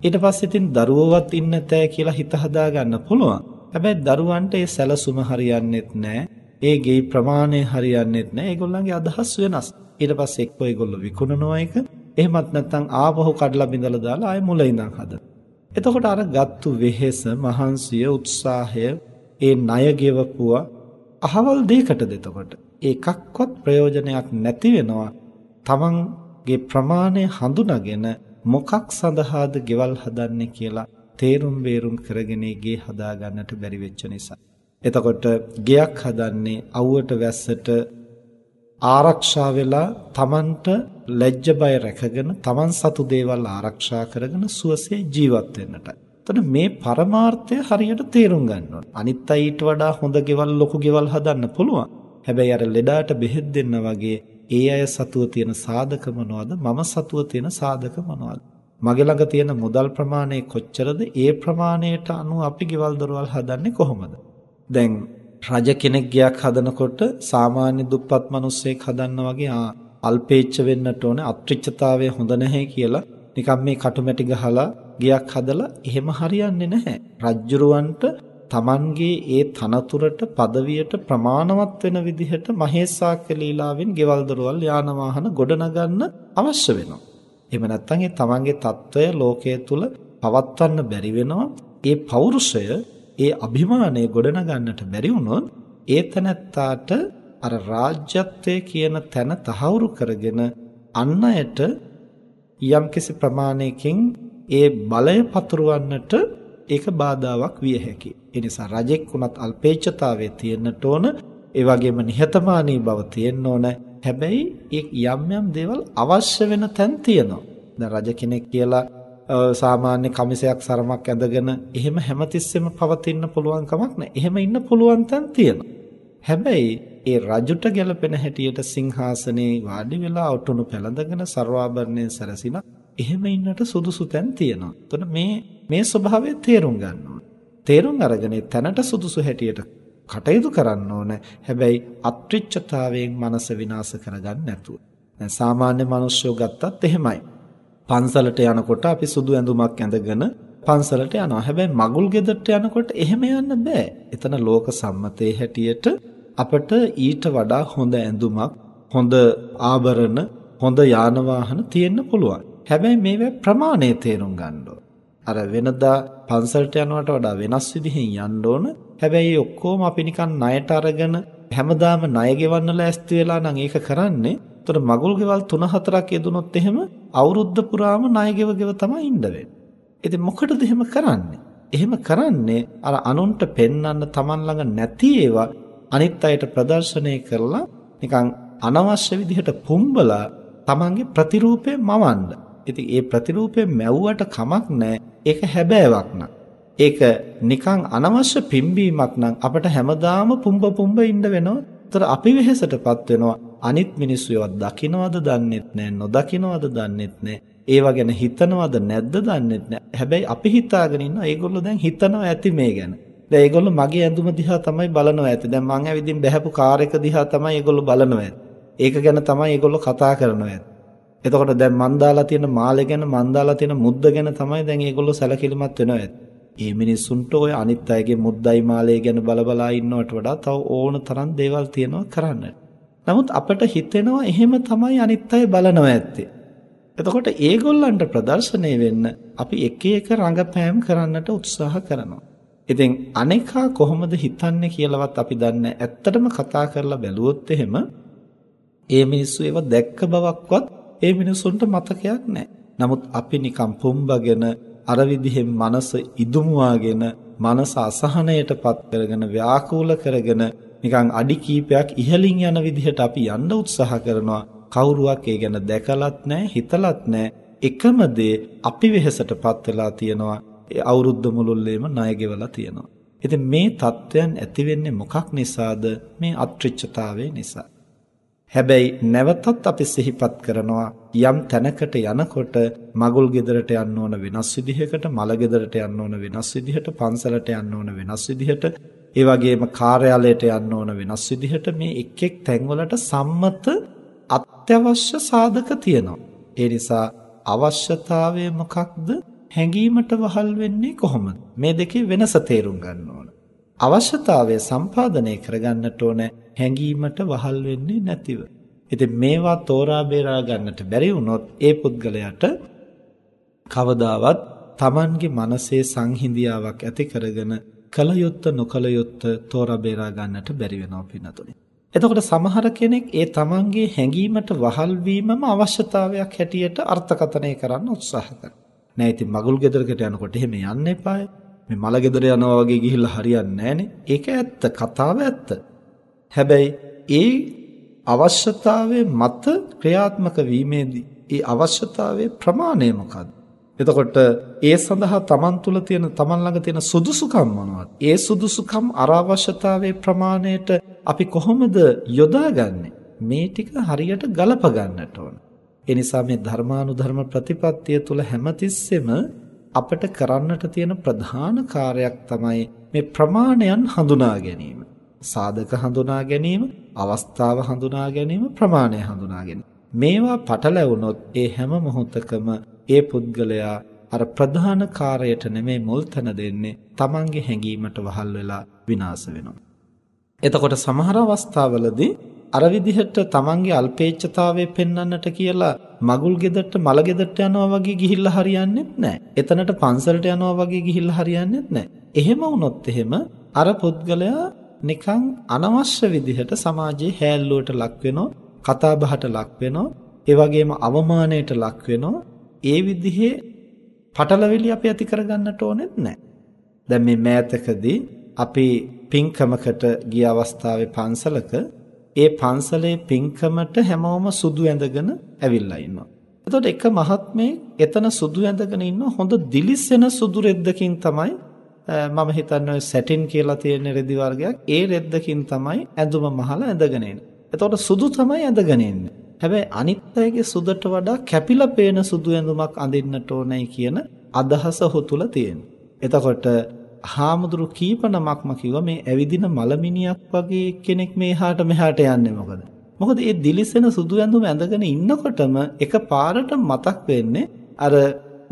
ඊට පස්සේ ඉතින් දරුවෝවත් ඉන්න තෑ කියලා හිත හදාගන්න පුළුවන්. හැබැයි දරුවන්ට ඒ සැලසුම හරියන්නේත් නැහැ. ඒ ගේ ප්‍රමාණය හරියන්නේත් නැහැ. ඒගොල්ලන්ගේ අදහස් වෙනස්. ඊට පස්සේ එක්කෝ ඒගොල්ලෝ විකුණනවා එක. එහෙමත් නැත්නම් ආපහු කඩලා බිඳලා දාලා ආයෙ මුල ඉඳන් හදන. එතකොට අර ගත්තු වෙහෙස, මහන්සිය, උත්සාහය, ඒ ණය ගෙවපුවා අහවල් දෙයකටද එතකොට ඒකක්වත් ප්‍රයෝජනයක් නැති වෙනවා. තමන් ගේ ප්‍රමාණය හඳුනාගෙන මොකක් සඳහාද ගෙවල් හදන්නේ කියලා තේරුම් බේරුම් කරගෙන ගේ හදා ගන්නට බැරි වෙච්ච නිසා. එතකොට ගෙයක් හදන්නේ අවුවට වැස්සට ආරක්ෂා වෙලා Tamanට ලැජ්ජ බය රැකගෙන Taman සතු දේවල් ආරක්ෂා කරගෙන සුවසේ ජීවත් වෙන්නටයි. එතකොට මේ පරමාර්ථය හරියට තේරුම් ගන්න ඕන. අනිත් අය ඊට වඩා හොඳ ගෙවල් ලොකු ගෙවල් හදන්න පුළුවන්. හැබැයි අර ලෙඩාට බෙහෙත් දෙන්න වගේ ඒ අය සතුව තියෙන සාධක මොනවද? මම සතුව තියෙන සාධක මොනවද? මගේ ළඟ තියෙන මුදල් ප්‍රමාණය කොච්චරද? ඒ ප්‍රමාණයට අනුව අපි ගෙවල් දොරවල් හදන්නේ කොහොමද? දැන් රජ කෙනෙක් ගයක් හදනකොට සාමාන්‍ය දුප්පත් මිනිස්සෙක් හදන්න වගේ අල්පේච්ඡ වෙන්නට ඕනේ අත්‍රිච්ඡතාවය හොඳ නැහැ කියලා නිකම් මේ කටුමැටි ගහලා ගයක් හදලා එහෙම හරියන්නේ නැහැ. රජ්ජුරුවන්ට තමන්ගේ ඒ තනතුරට পদවියට ප්‍රමාණවත් වෙන විදිහට මහේසාක්‍ය ලීලාවෙන් ගෙවල් දොරවල් යාන වාහන ගොඩනගන්න අවශ්‍ය වෙනවා. එහෙම නැත්නම් ඒ තමන්ගේ తত্ত্বය ලෝකයේ තුල පවත්වන්න බැරි වෙනවා. ඒ පෞරුෂය, ඒ අභිමානය ගොඩනගන්නට බැරි වුණොත් ඒ තනත්තාට අර රාජ්‍යත්වය කියන තැන තහවුරු කරගෙන අන් අයට යම්කිසි ප්‍රමාණයකින් ඒ බලය පතුරවන්නට ඒක බාධාවක් විය හැකියි. ඒ නිසා රජෙක් වුණත් අල්පේච්ඡතාවයේ තියෙන්නට ඕන, ඒ වගේම නිහතමානී බව තියෙන්න ඕන. හැබැයි යම් යම් දේවල් අවශ්‍ය වෙන තැන් තියෙනවා. දැන් රජ කෙනෙක් කියලා සාමාන්‍ය කමිසයක් සරමක් ඇඳගෙන එහෙම හැමතිස්සෙම පවතින්න පුළුවන් කමක් නැහැ. එහෙම ඉන්න පුළුවන් තැන් තියෙනවා. හැබැයි ඒ රජුට ගැළපෙන හැටියට සිංහාසනේ වාඩි වෙලා ඔටුනු පැලඳගෙන ਸਰවාභරණයෙන් සැරසිලා එහෙම ඉන්නට සුදුසු තැන් තියෙනවා. එතකොට මේ මේ ස්වභාවය තේරුම් ගන්න ඕන. තේරුම් අරගෙන තැනට සුදුසු හැටියට කටයුතු කරන්න ඕන. හැබැයි අත්‍රිච්ඡතාවයෙන් මනස විනාශ කරගන්න නැතුව. දැන් සාමාන්‍ය මිනිස්සුયો ගත්තත් එහෙමයි. පන්සලට යනකොට අපි සුදු ඇඳුමක් ඇඳගෙන පන්සලට යනවා. හැබැයි මගුල් ගෙදරට යනකොට එහෙම යන්න බෑ. එතන ලෝක සම්මතයේ හැටියට අපට ඊට වඩා හොඳ ඇඳුමක්, හොඳ ආභරණ, හොඳ යාන වාහන තියෙන්න පුළුවන්. හැබැයි මේවා ප්‍රමාණය තේරුම් ගන්න අර වෙනදා පන්සලට යනවට වඩා වෙනස් විදිහෙන් යන්න ඕන. හැබැයි ඔක්කොම අපි නිකන් ණයට අරගෙන හැමදාම ණය ගෙවන්න ලෑස්ති වෙලා නම් ඒක කරන්නේ. ඒතර මගුල් ගෙවල් 3-4ක් යෙදුනොත් එහෙම අවුරුද්ද පුරාම ණය ගෙව ගෙව තමයි ඉන්න වෙන්නේ. ඉතින් මොකටද එහෙම කරන්නේ? එහෙම කරන්නේ අර අනුන්ට පෙන්වන්න Taman ළඟ නැති ඒවා අනිත් අයට ප්‍රදර්ශනය කරලා නිකන් අනවශ්‍ය විදිහට පුම්බලා Tamanගේ ප්‍රතිරූපය මවන්න. ඉතින් ඒ ප්‍රතිරූපය මැව්වට කමක් නැහැ. ඒක හැබෑවක් නක්. ඒක නිකන් අනවශ්‍ය පිම්බීමක් නම් අපිට හැමදාම පුම්බ පුම්බ ඉන්න වෙනවා. ඒතර අපි වෙහෙසටපත් වෙනවා. අනිත් මිනිස්සු ඒවා දකින්නවද දන්නෙත් නැහැ, නොදකින්නවද දන්නෙත් නැහැ. ඒවා ගැන හිතනවද නැද්ද දන්නෙත් නැහැ. හැබැයි අපි හිතාගෙන ඉන්නවා ඒගොල්ලෝ දැන් හිතනවා ඇති මේ ගැන. දැන් ඒගොල්ලෝ මගේ ඇඳුම දිහා තමයි බලනවා ඇති. දැන් මං ඇවිදින් බහැපු කාර් එක දිහා තමයි ඒගොල්ලෝ බලනවා ඇති. ඒක ගැන තමයි ඒගොල්ලෝ කතා කරනවා ඇති. එතකොට දැන් මන් දාලා තියෙන මාළේ ගැන මන් දාලා තියෙන මුද්ද ගැන තමයි දැන් ඒගොල්ලෝ සැලකිලිමත් වෙනවා ඇති. මේ මිනිස්සුන්ට ඔය අනිත් අයගේ මුද්දයි මාළේ ගැන බලබලා ඉන්නවට වඩා තව ඕන තරම් දේවල් තියෙනවා කරන්න. නමුත් අපිට හිතෙනවා එහෙම තමයි අනිත් අය බලනවා ඇත්තේ. එතකොට ඒගොල්ලන්ට ප්‍රදර්ශනය වෙන්න අපි එක එක රංගපෑම් කරන්නට උත්සාහ කරනවා. ඉතින් අනේකා කොහොමද හිතන්නේ කියලාවත් අපි දන්නේ ඇත්තටම කතා කරලා බැලුවොත් එහෙම ඒ මිනිස්සු ඒව දැක්ක බවක්වත් ඒ මිනිසුන්ට මතකයක් නැහැ. නමුත් අපි නිකම් පුම්බගෙන අර විදිහෙන් මනස ඉදුමුවාගෙන මනස අසහනයටපත් කරගෙන ව්‍යාකූල කරගෙන නිකන් අඩි කීපයක් ඉහළින් යන විදිහට අපි යන්න උත්සාහ කරනවා. කවුරුවක් ඒ ගැන දැකලත් නැහැ, හිතලත් නැහැ. එකම දේ අපි වෙහෙසටපත් වෙලා තියෙනවා. ඒ අවුරුද්ද මුළුල්ලේම ණය ගෙවලා තියෙනවා. ඉතින් මේ தත්වයන් ඇති වෙන්නේ මොකක් නිසාද? මේ අත්‍රිච්ඡතාවය නිසා. හැබැයි නැවතත් අපි සිහිපත් කරනවා යම් තැනකට යනකොට මගුල් ගෙදරට යන්න ඕන වෙනස් විදිහකට මල ගෙදරට යන්න ඕන වෙනස් විදිහට පන්සලට යන්න ඕන වෙනස් විදිහට ඒ වගේම කාර්යාලයට යන්න ඕන වෙනස් විදිහට මේ එක් එක් තැන්වලට සම්මත අත්‍යවශ්‍ය සාධක තියෙනවා. ඒ නිසා අවශ්‍යතාවය මොකක්ද? හැඟීමට වහල් වෙන්නේ කොහොමද? මේ දෙකේ වෙනස තේරුම් ගන්න ඕන. අවශ්‍යතාවය සම්පාදනය කරගන්නට ඕන හැඟීමට වහල් වෙන්නේ නැතිව. ඉතින් මේවා තෝරා බේරා ගන්නට බැරි වුණොත් ඒ පුද්ගලයාට කවදාවත් Tamanගේ මනසේ සංහිඳියාවක් ඇති කරගෙන කලයුත්ත නොකලයුත්ත තෝරා බේරා ගන්නට බැරි වෙනවා පින්නතුනි. එතකොට සමහර කෙනෙක් ඒ තමන්ගේ හැඟීමට වහල් වීමම අවශ්‍යතාවයක් හැටියට අර්ථකථනය කරන්න උත්සාහ කරනවා. නෑ ඉතින් මගුල් ගෙදරකට යනකොට එහෙම යන්න එපායි. මේ මල ගෙදර යනවා වගේ ගිහිල්ලා හරියන්නේ නෑනේ. ඒක ඇත්ත, කතාව ඇත්ත. හැබැයි ඒ අවශ්‍යතාවයේ මත ක්‍රියාත්මක වීමේදී ඒ අවශ්‍යතාවයේ ප්‍රමාණය මොකක්ද? එතකොට ඒ සඳහා Taman තුල තියෙන Taman ළඟ තියෙන සුදුසුකම් මොනවද? ඒ සුදුසුකම් අර අවශ්‍යතාවයේ ප්‍රමාණයට අපි කොහොමද යොදාගන්නේ? මේ ටික හරියට ගලප ගන්නට ඕන. ඒ නිසා මේ ධර්මානුධර්ම ප්‍රතිපත්තිය තුල හැමතිස්සෙම අපිට කරන්නට තියෙන ප්‍රධාන කාර්යයක් තමයි මේ ප්‍රමාණයන් හඳුනා ගැනීම. සාධක හඳුනා ගැනීම, අවස්ථාව හඳුනා ගැනීම, ප්‍රමාණය හඳුනා ගැනීම. මේවා පටලැවුනොත් ඒ හැම මොහොතකම ඒ පුද්ගලයා අර ප්‍රධාන කාර්යයට නෙමෙයි මුල් තැන දෙන්නේ තමන්ගේ හැඟීමට වහල් වෙලා විනාශ වෙනවා. එතකොට සමහර අවස්ථාවලදී අර විදිහට තමන්ගේ අල්පේච්ඡතාවය පෙන්වන්නට කියලා මගුල් ගෙදරට මල ගෙදරට යනවා වගේ ගිහිල්ලා හරියන්නේත් නැහැ. එතනට පන්සලට යනවා වගේ ගිහිල්ලා හරියන්නේත් නැහැ. එහෙම වුණොත් එහෙම අර පුද්ගලයා නිකන් අනවශ්‍ය විදිහට සමාජයේ හැල්ලුවට ලක් වෙනවා, කතා බහට ලක් වෙනවා, ඒ වගේම අවමානයට ලක් වෙනවා. ඒ විදිහේ පටලවිලි අපි ඇති කරගන්නට ඕනෙත් නැහැ. දැන් මේ මෑතකදී අපි පින්කමකට ගිය අවස්ථාවේ පන්සලක ඒ පන්සලේ පින්කමට හැමෝම සුදු ඇඳගෙන ඇවිල්ලා ඉන්නවා. එතකොට එක මහත්මයෙක් එතන සුදු ඇඳගෙන ඉන්න හොඳ දිලිසෙන සුදු රෙද්දකින් තමයි මම හිතන්නේ සැටින් කියලා තියෙන රෙදි වර්ගයක් ඒ රෙද්දකින් තමයි ඇඳුම මහලා ඇඳගෙන ඉන්නේ. එතකොට සුදු තමයි ඇඳගෙන ඉන්නේ. හැබැයි අනිත් අයගේ සුදට වඩා කැපිලා පේන සුදු ඇඳුමක් අඳින්නට ඕනයි කියන අදහස ඔහු තුල තියෙනවා. එතකොට හාමුදුරු කීප නමක්ම කිව්වා මේ ඇවිදින මලමිනියක් වගේ කෙනෙක් මේහාට මෙහාට යන්නේ මොකද? මොකද මේ දිලිසෙන සුදු ඇඳුම ඇඳගෙන ඉන්නකොටම එක පාරට මතක් වෙන්නේ අර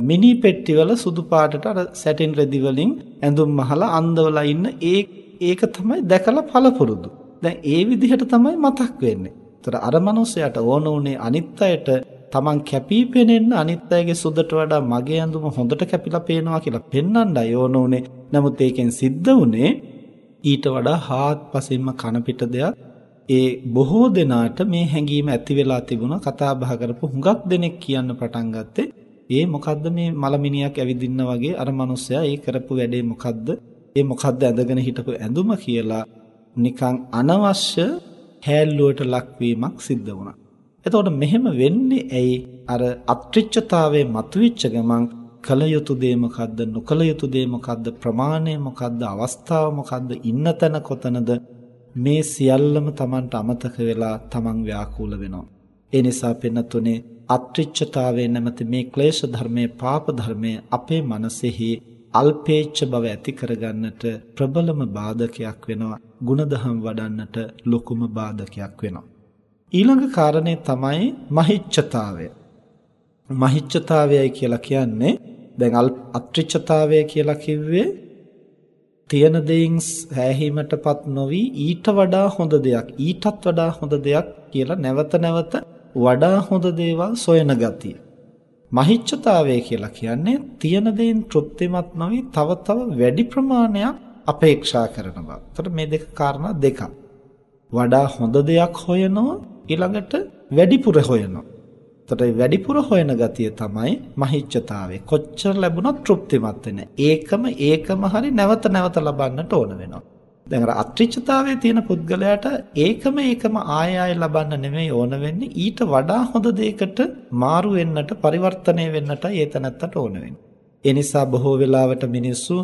මිනි පෙට්ටිවල සුදු පාටට අර සැටින් රෙදි වලින් ඇඳුම් මහලා අන්දවලා ඉන්න ඒ ඒක තමයි දැකලා පළපුරුදු. දැන් ඒ විදිහට තමයි මතක් වෙන්නේ. ඒතර අර මනුස්සයාට ඕන උනේ අනිත් අයට Taman කැපී පෙනෙන්න අනිත් අයගේ සුදට වඩා මගේ ඇඳුම හොඳට කැපිලා පේනවා කියලා පෙන්වන්නයි ඕන උනේ. නමුත් ඒකෙන් සිද්ධ උනේ ඊට වඩා හාත්පසින්ම කන පිට දෙයක්. ඒ බොහෝ දෙනාට මේ හැඟීම ඇති වෙලා තිබුණා. කතා බහ කරපු හුඟක් දෙනෙක් කියන්න පටන් ගත්තේ. ඒ මොකද්ද මේ මලමිනියක් ඇවිදින්න වගේ? අර මිනිස්සයා ඒ කරපු වැඩේ මොකද්ද? ඒ මොකද්ද ඇඳගෙන හිටපු ඇඳුම කියලා නිකන් අනවශ්‍ය හැල්ලුවට ලක්වීමක් සිද්ධ වුණා. එතකොට මෙහෙම වෙන්නේ ඇයි? අර අත්‍රිච්ඡතාවයේ මතුවෙච්ච ගමන් කල යුතු දේ මොකද්ද නොකල යුතු දේ මොකද්ද ප්‍රමාණය මොකද්ද අවස්ථාව මොකද්ද ඉන්න තැන කොතනද? මේ සියල්ලම Tamanට අමතක වෙලා Taman ව්‍යාකූල වෙනවා. ඒ නිසා පෙන්නතුනේ අත්‍රිච්ඡතාවයේ නැමැති මේ ක්ලේශ ධර්මයේ පාප ධර්මයේ අපේ මනසෙහි අල්පේච්ඡ බව ඇති කරගන්නට ප්‍රබලම බාධකයක් වෙනවා. ಗುಣධම් වඩන්නට ලොකුම බාධකයක් වෙනවා. ඊළඟ කාරණේ තමයි මහිච්ඡතාවය මහිච්ඡතාවයයි කියලා කියන්නේ දැන් අත්‍රිච්ඡතාවය කියලා කිව්වේ තියෙන දෙයින් සෑහීමටපත් නොවි ඊට වඩා හොඳ දෙයක් ඊටත් වඩා හොඳ දෙයක් කියලා නැවත නැවත වඩා හොඳ දේවල් සොයන ගතිය. මහිච්ඡතාවය කියලා කියන්නේ තියෙන දෙයින් තෘප්තිමත් නොවි තව තව වැඩි ප්‍රමාණයක් අපේක්ෂා කරන බව. එතකොට මේ දෙක කාරණා දෙකක්. වඩා හොඳ දෙයක් හොයනවා ඊළඟට වැඩිපුර හොයනවා. එතකොට වැඩිපුර හොයන ගතිය තමයි මහිච්ඡතාවය. කොච්චර ලැබුණත් තෘප්තිමත් වෙන්නේ. ඒකම ඒකම හරි නැවත නැවත ලබන්නට ඕන වෙනවා. දැන් අර අත්‍රිච්ඡතාවයේ තියෙන පුද්ගලයාට ඒකම ඒකම ආය ආය ලබන්න නෙමෙයි ඕන වෙන්නේ ඊට වඩා හොඳ දෙයකට මාරු වෙන්නට පරිවර්තනය වෙන්නට ඒ තැනත්තට ඕන වෙන්නේ. ඒ නිසා බොහෝ වෙලාවට මිනිස්සු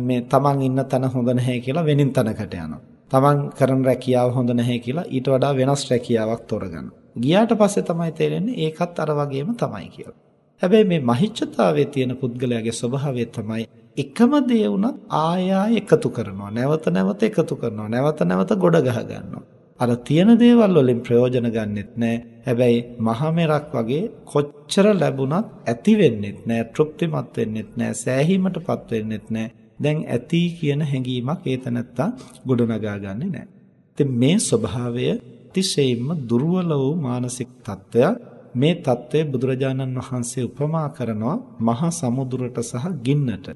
මේ තමන් ඉන්න තැන හොඳ නැහැ කියලා වෙනින් තැනකට යනවා. තමන් කරන රැකියාව හොඳ නැහැ කියලා ඊට වඩා වෙනස් රැකියාවක් තෝරගන්නවා. ගියාට පස්සේ තමයි තේරෙන්නේ ඒකත් අර වගේම තමයි කියලා. හැබැයි මේ මහිච්ඡතාවයේ තියෙන පුද්ගලයාගේ ස්වභාවය තමයි එකම දේ වුණත් ආය ආය එකතු කරනවා. නැවත නැවත එකතු කරනවා. නැවත නැවත ගොඩ ගහ ගන්නවා. අර තියෙන දේවල් වලින් ප්‍රයෝජන ගන්නෙත් නැහැ. හැබැයි මහමෙරක් වගේ කොච්චර ලැබුණත් ඇති වෙන්නෙත් නැහැ. තෘප්තිමත් වෙන්නෙත් නැහැ. සෑහීමටපත් වෙන්නෙත් නැහැ. දැන් ඇති කියන හැඟීමක් ඒ තැනත්තා ගොඩනගා ගන්නෙ නැහැ. ඉතින් මේ ස්වභාවය අතිශයින්ම දුර්වල වූ මානසික තත්ත්වයක්. මේ தත්ත්වය බුදුරජාණන් වහන්සේ උපමා කරනවා මහා සමුද්‍රට සහ ගින්නට.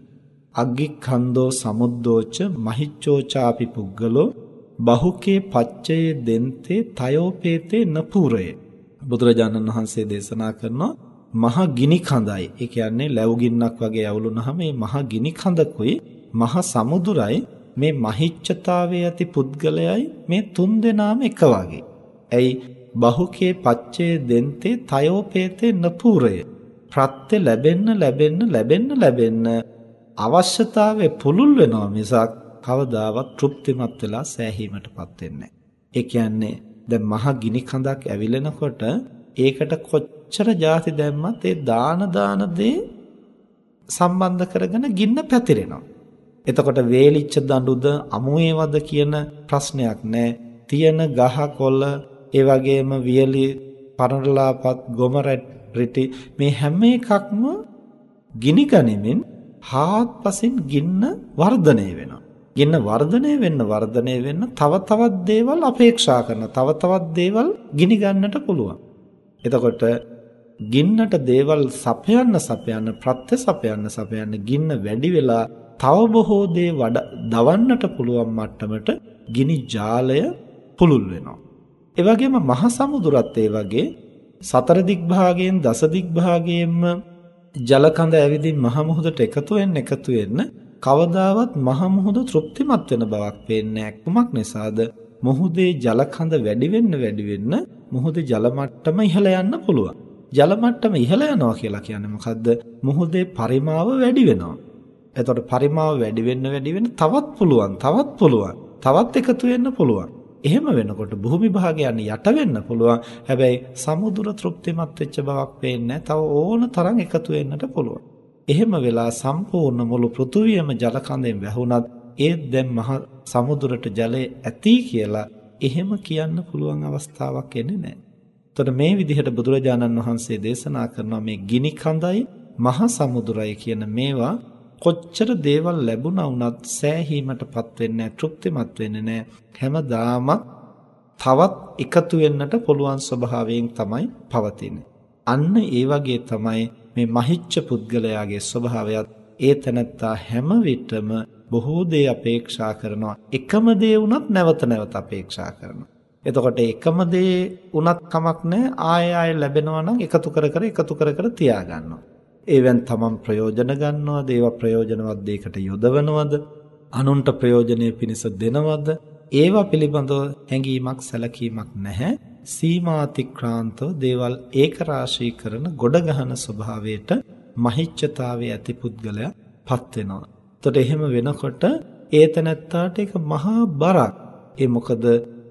අග්ගිඛන්தோ සමුද්දෝච මහිච්ඡෝචාපි පුද්ගලෝ බහුකේ පච්චයේ දෙන්තේ තයෝපේතේ නපුරේ. බුදුරජාණන් වහන්සේ දේශනා කරනවා මහා ගිනි කඳයි. ඒ කියන්නේ ලැබු ගින්නක් වගේ යවලුනහම මේ මහා ගිනි කඳකුයි මහ සමුදුරයි මේ මහිච්ඡතාවයේ ඇති පුද්ගලයයි මේ තුන් දෙනාම එක වගේ. ඇයි බහුකේ පච්චේ දෙන්තේ තයෝපේතේ නපුරය. ප්‍රත්‍ය ලැබෙන්න ලැබෙන්න ලැබෙන්න ලැබෙන්න අවශ්‍යතාවය පුළුල් වෙනවා මිසක් කවදාවත් තෘප්තිමත් වෙලා සෑහීමටපත් වෙන්නේ ඒ කියන්නේ දැන් මහ ගිනි කඳක් ඇවිලෙනකොට ඒකට කොච්චර ಜಾති දැම්මත් ඒ දාන දාන දේ සම්බන්ධ කරගෙන ගින්න පැතිරෙනවා. එතකොට වේලිච්ච දඬුද අමුවේවද කියන ප්‍රශ්නයක් නැහැ. තියෙන ගහ කොළ ඒ වගේම වියලි පරණලාපත් ගොම රිටි මේ හැම එකක්ම ගිනි ගනිමින් හාත්පසින් ගින්න වර්ධනය වෙනවා. ගින්න වර්ධනය වෙන්න වර්ධනය වෙන්න තව තවත් දේවල් අපේක්ෂා කරන තව තවත් දේවල් ගිනි ගන්නට පුළුවන්. එතකොට ගින්නට දේවල් සපයන්න සපයන්න ප්‍රත්‍ය සපයන්න සපයන්න ගින්න වැඩි වෙලා තව බොහෝ දේ වඩ දවන්නට පුළුවන් මට්ටමට ගිනි ජාලය පුළුල් වෙනවා. ඒ වගේම මහ සමුදුරත් ඒ වගේ සතර දිග්භාගයෙන් දස දිග්භාගයෙන්ම ජල කඳ ඇවිදින් මහ මුහුදට එකතු වෙන්න එකතු වෙන්න කවදාවත් මහ මුහුද තෘප්තිමත් වෙන බවක් පේන්නේ කුමක් නිසාද? මුහුදේ ජල කඳ වැඩි වෙන්න වැඩි වෙන්න මුහුදේ ජල මට්ටම ඉහළ යන්න පුළුවන්. ජල මට්ටම ඉහළ යනවා කියලා කියන්නේ මොකද්ද? මුහුදේ පරිමාව වැඩි වෙනවා. එතකොට පරිමාව වැඩි වෙන්න වැඩි වෙන්න තවත් පුළුවන්, තවත් පුළුවන්, තවත් එකතු වෙන්න පුළුවන්. එහෙම වෙනකොට භූමි භාගයන් යට වෙන්න පුළුවන්. හැබැයි සමුදුර තෘප්තිමත් වෙච්ච බවක් පේන්නේ තව ඕන තරම් එකතු වෙන්නට පුළුවන්. එහෙම වෙලා සම්පූර්ණ මුළු පෘථුවියම ජල කඳෙන් වැහුණත් ඒත් දැන් මහ සමුදුරට ජලය ඇති කියලා එහෙම කියන්න පුළුවන් අවස්ථාවක් එන්නේ නැහැ. එතකොට මේ විදිහට බුදුරජාණන් වහන්සේ දේශනා කරනවා මේ ගිනි කඳයි මහ සමුදුරයි කියන මේවා කොච්චර දේවල් ලැබුණා වුණත් සෑහීමටපත් වෙන්නේ නැහැ, තෘප්තිමත් වෙන්නේ නැහැ. හැමදාම තවත් එකතු වෙන්නට පුළුවන් ස්වභාවයෙන් තමයි පවතින්නේ. අන්න ඒ වගේ තමයි මේ මහිච්ච පුද්ගලයාගේ ස්වභාවයත්. ඒ තැනත්තා හැම විටම බොහෝ දේ අපේක්ෂා කරනවා. එකම දේ වුණත් නැවත නැවත අපේක්ෂා කරනවා. එතකොට එකම දේ වුණත් කමක් නැහැ. ආය ආය ලැබෙනවා නම් එකතු කර කර එකතු කර කර තියා ගන්නවා ඒවෙන් තමන් ප්‍රයෝජන ගන්නවද ඒවා ප්‍රයෝජනවත් දෙයකට යොදවනවද අනුන්ට ප්‍රයෝජනෙ පිණිස දෙනවද ඒවා පිළිබඳව හැඟීමක් සැලකීමක් නැහැ සීමාතික්‍රාන්තව දේවල් ඒකරාශී කරන ගොඩ ගහන ස්වභාවයට මහිච්ඡතාවයේ ඇති පුද්ගලයා පත් වෙනවා. එතකොට එහෙම වෙනකොට ඒතනත්තාට ඒක මහා බරක්. ඒ මොකද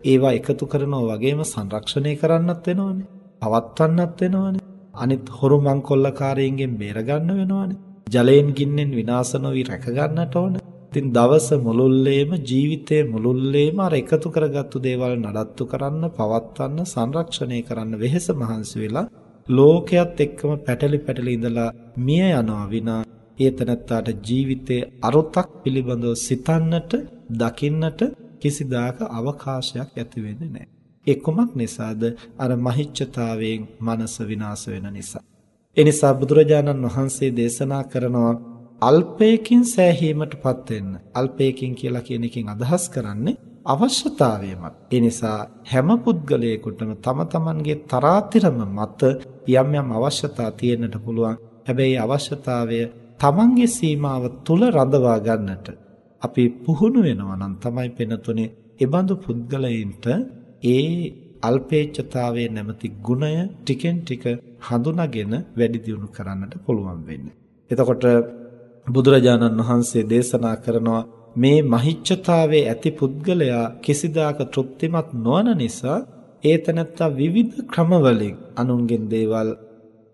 ඒවා එකතු කරනවා වගේම සංරක්ෂණය කරන්නත් වෙනවනේ. පවත්වන්නත් වෙනවනේ. අනිත් හොරු මංකොල්ලකාරයින්ගෙන් බේර ගන්න වෙනවනේ. ජලයෙන් ගින්නෙන් විනාශ නොවි රැක ගන්නට ඕනේ. ඉතින් දවස මුළුල්ලේම ජීවිතයේ මුළුල්ලේම අර එකතු කරගත්තු දේවල් නඩත්තු කරන්න, පවත්වන්න, සංරක්ෂණය කරන්න වෙහෙස මහන්සි වෙලා ලෝකයක් එක්කම පැටලි පැටලි ඉඳලා මිය යනවා විනා ඒතනත්තාට ජීවිතයේ අරුතක් පිළිබඳව සිතන්නට, දකින්නට කිසිදාක අවකාශයක් ඇති වෙන්නේ නැහැ. ඒ කුමක් නිසාද? අර මහිච්ඡතාවයෙන් මනස විනාශ වෙන නිසා. ඒ නිසා බුදුරජාණන් වහන්සේ දේශනා කරනවා අල්පයකින් සෑහීමටපත් වෙන්න. අල්පයකින් කියලා කියන එකෙන් අදහස් කරන්නේ අවශ්‍යතාවයමත්. ඒ නිසා හැම පුද්ගලයෙකුටම තම තමන්ගේ තරාතිරම මත යම් යම් අවශ්‍යතා තියෙන්නට පුළුවන්. හැබැයි අවශ්‍යතාවය තමන්ගේ සීමාව තුල රඳවා ගන්නට අපි පුහුණු වෙනවා නම් තමයි පෙනතුනේ ඒබඳු පුද්ගලයින්ට ඒ අල්පේච්ඡතාවයේ නැමැති ගුණය ටිකෙන් ටික හඳුනාගෙන වැඩි දියුණු කරන්නට පුළුවන් වෙන්නේ. එතකොට බුදුරජාණන් වහන්සේ දේශනා කරනවා මේ මහිච්ඡතාවයේ ඇති පුද්ගලයා කිසිදාක තෘප්තිමත් නොවන නිසා ඒ තැනත්තා විවිධ ක්‍රමවලින් අනුන්ගෙන් දේවල්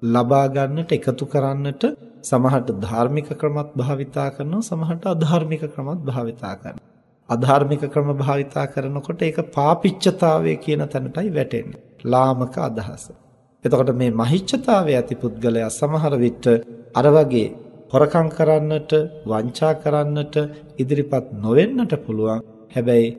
ලබා ගන්නට එකතු කරන්නට සමහරට ධාර්මික ක්‍රමත් භාවිතා කරනවා සමහරට අධාර්මික ක්‍රමත් භාවිතා කරනවා අධාර්මික ක්‍රම භාවිතා කරනකොට ඒක පාපිච්චතාවය කියන තැනටයි වැටෙන්නේ ලාමක අදහස එතකොට මේ මහිච්ඡතාවයේ ඇති පුද්ගලයා සමහර විට අර වගේ හොරකම් කරන්නට, වංචා කරන්නට ඉදිරිපත් නොවෙන්නට පුළුවන්. හැබැයි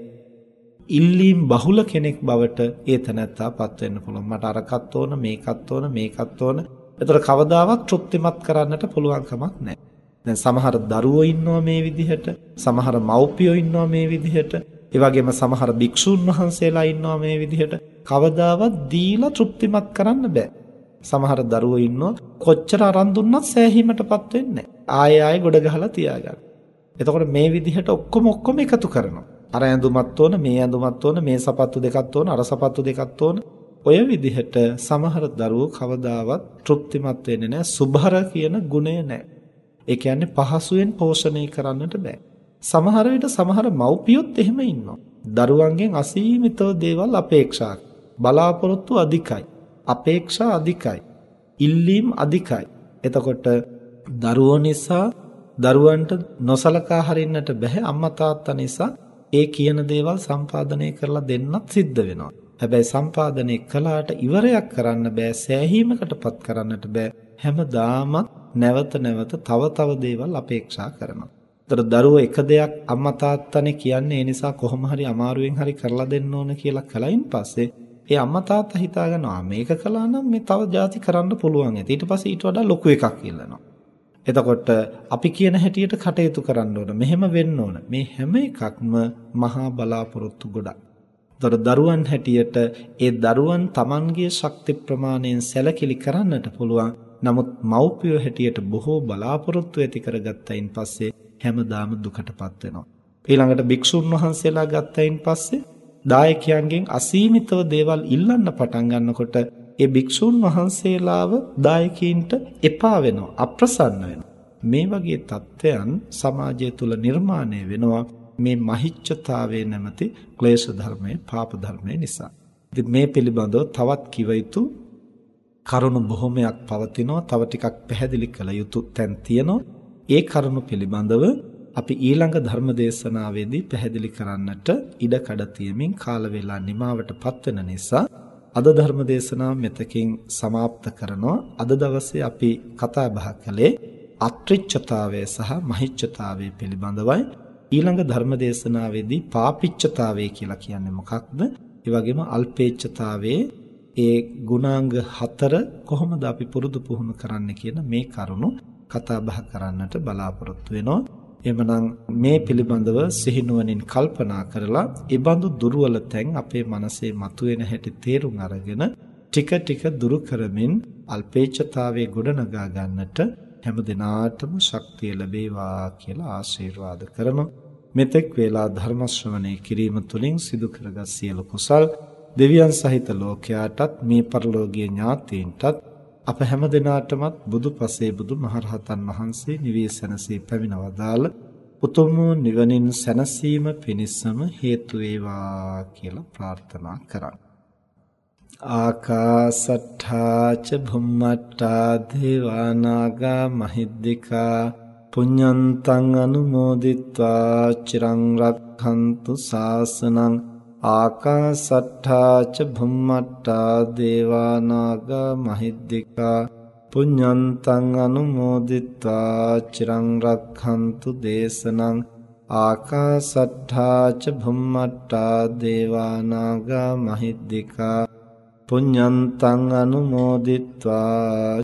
ඉල්ලීම් බහුල කෙනෙක් බවට ඒ තැනත්තාපත් වෙන්න පුළුවන්. මට අරකත් ඕන, මේකත් ඕන, මේකත් ඕන. ඒතර කවදාවත් තෘප්තිමත් කරන්නට පුළුවන් කමක් නැහැ. දැන් සමහර දරුවෝ ඉන්නවා මේ විදිහට, සමහර මව්පියෝ ඉන්නවා මේ විදිහට, ඒ වගේම සමහර භික්ෂුන් වහන්සේලා ඉන්නවා මේ විදිහට. කවදාවත් දීලා තෘප්තිමත් කරන්න බෑ. සමහර දරුවෝ ඉන්නවා කොච්චර අරන් දුන්නත් සෑහීමටපත් වෙන්නේ ආයෙ ආයෙ ගොඩ ගහලා තියාගන්න. එතකොට මේ විදිහට ඔක්කොම ඔක්කොම එකතු කරනවා. අර ඇඳුමත් ඕන, මේ ඇඳුමත් ඕන, මේ සපත්තු දෙකත් ඕන, අර සපත්තු දෙකත් ඕන. ඔය විදිහට සමහර දරුවෝ කවදාවත් තෘප්තිමත් වෙන්නේ නැහැ. සුභර කියන ගුණය නැහැ. ඒ කියන්නේ පහසුවෙන් පෝෂණය කරන්නට බෑ. සමහර විට සමහර මව්පියොත් එහෙම ඉන්නවා. දරුවන්ගෙන් අසීමිතව දේවල් අපේක්ෂා බලාපොරොත්තු අධිකයි. අපේක්ෂා අධිකයි. ඉල්ලීම් අධිකයි. එතකොට දරුවෝ නිසා දරුවන්ට නොසලකා හරින්නට බෑ අම්මා තාත්තා නිසා ඒ කියන දේවල් සම්පාදනය කරලා දෙන්නත් සිද්ධ වෙනවා. හැබැයි සම්පාදනය කළාට ඉවරයක් කරන්න බෑ සෑහීමකටපත් කරන්නට බෑ හැමදාම නැවත නැවත තව තව දේවල් අපේක්ෂා කරනවා. ඒතර දරුවෝ එක දෙයක් අම්මා තාත්තනේ කියන්නේ ඒ නිසා කොහොම හරි අමාරුවෙන් හරි කරලා දෙන්න ඕන කියලා කලින් පස්සේ ඒ අම්මා තාත්තා හිතා ගන්නවා මේක කළා නම් මේ තව જાති කරන්න පුළුවන් ඇති. ඊට පස්සේ ඊට වඩා ලොකු එකක් ඉල්ලනවා. එතකොට අපි කියන හැටියට කටයුතු කරන්න ඕන. මෙහෙම වෙන්න ඕන. මේ හැම එකක්ම මහා බලාපොරොත්තු ගොඩක්. තොර දරුවන් හැටියට ඒ දරුවන් Tamanගේ ශක්ති ප්‍රමාණයෙන් සැලකිලි කරන්නට පුළුවන්. නමුත් මව්පියෝ හැටියට බොහෝ බලාපොරොත්තු ඇති කරගත්තයින් පස්සේ හැමදාම දුකටපත් වෙනවා. ඊළඟට භික්ෂුන් වහන්සේලා ගත්තයින් පස්සේ දායකයන්ගෙන් අසීමිතව දේවල් ඉල්ලන්න පටන් ගන්නකොට ඒ භික්ෂුන් වහන්සේලාව දායකයින්ට එපා වෙනවා අප්‍රසන්න වෙනවා. මේ වගේ தත්වයන් සමාජය තුල නිර්මාණය වෙනවා. මේ මහිච්ඡතාවයේ නැමැති ක්ලේශ ධර්මයේ පාප ධර්මයේ නිසා. ඉතින් මේ පිළිබඳව තවත් කිව යුතු කරුණු බොහොමයක් පවතිනවා. තව ටිකක් පැහැදිලි කළ යුතු තැන් තියෙනවා. ඒ කරුණු පිළිබඳව අපි ඊළඟ ධර්ම දේශනාවේදී පැහැදිලි කරන්නට ඉඩ කඩ තියමින් කාල වේලා නිමාවටපත් වෙන නිසා අද ධර්ම දේශනාව මෙතකින් સમાપ્ત කරනවා. අද දවසේ අපි කතා බහ කළේ අත්‍රිච්ඡතාවය සහ මහිච්ඡතාවය පිළිබඳවයි. ඊළඟ ධර්ම දේශනාවේදී පාපිච්චතාවය කියලා කියන්නේ මොකක්ද? ඒ වගේම අල්පේච්ඡතාවයේ ඒ ගුණාංග හතර කොහොමද අපි පුරුදු පුහුණු කරන්න කියන මේ කරුණු කතා බහ කරන්නට බලාපොරොත්තු වෙනවා. එමනම් මේ පිළිබඳව සිහිනුවණින් කල්පනා කරලා ඊබඳු දුර්වල තැන් අපේ මනසේ මතුවෙන හැටි තේරුම් අරගෙන ටික ටික දුරු කරමින් අල්පේච්ඡතාවයේ ගොඩනගා ගන්නට හැම දිනාටම ශක්තිය ලැබේවා කියලා ආශිර්වාද කරමු. මෙතෙක් වේලා ධර්ම ශ්‍රවණය කිරීම තුළින් සිදු කරගත් සියලු කුසල් දෙවියන් සහිත ලෝකයාටත් මේ පරලෝකීය ඥාතීන්ටත් අප හැම දිනාටමත් බුදුපසේ බුදු මහරහතන් වහන්සේ නිවී සැනසී පැමිණවදාළ උතුම් නිවනින් සැනසීම පිණිසම හේතු වේවා කියලා ප්‍රාර්ථනා කරා. ආකාසට්ඨා ච භුම්මට්ඨා දේවානාගා මහිද්దికා පුඤ්ඤන්තං අනුමෝදිත්වා චිරං රක්ඛන්තු ශාසනං ආකාසට්ඨා ච භුම්මට්ඨා දේවානාග මහිද්దికා පුඤ්ඤන්තං අනුමෝදිත්වා චිරං රක්ඛන්තු දේශනං ආකාසට්ඨා ච භුම්මට්ඨා දේවානාග මහිද්దికා පුඤ්ඤන්තං අනුමෝදිත්වා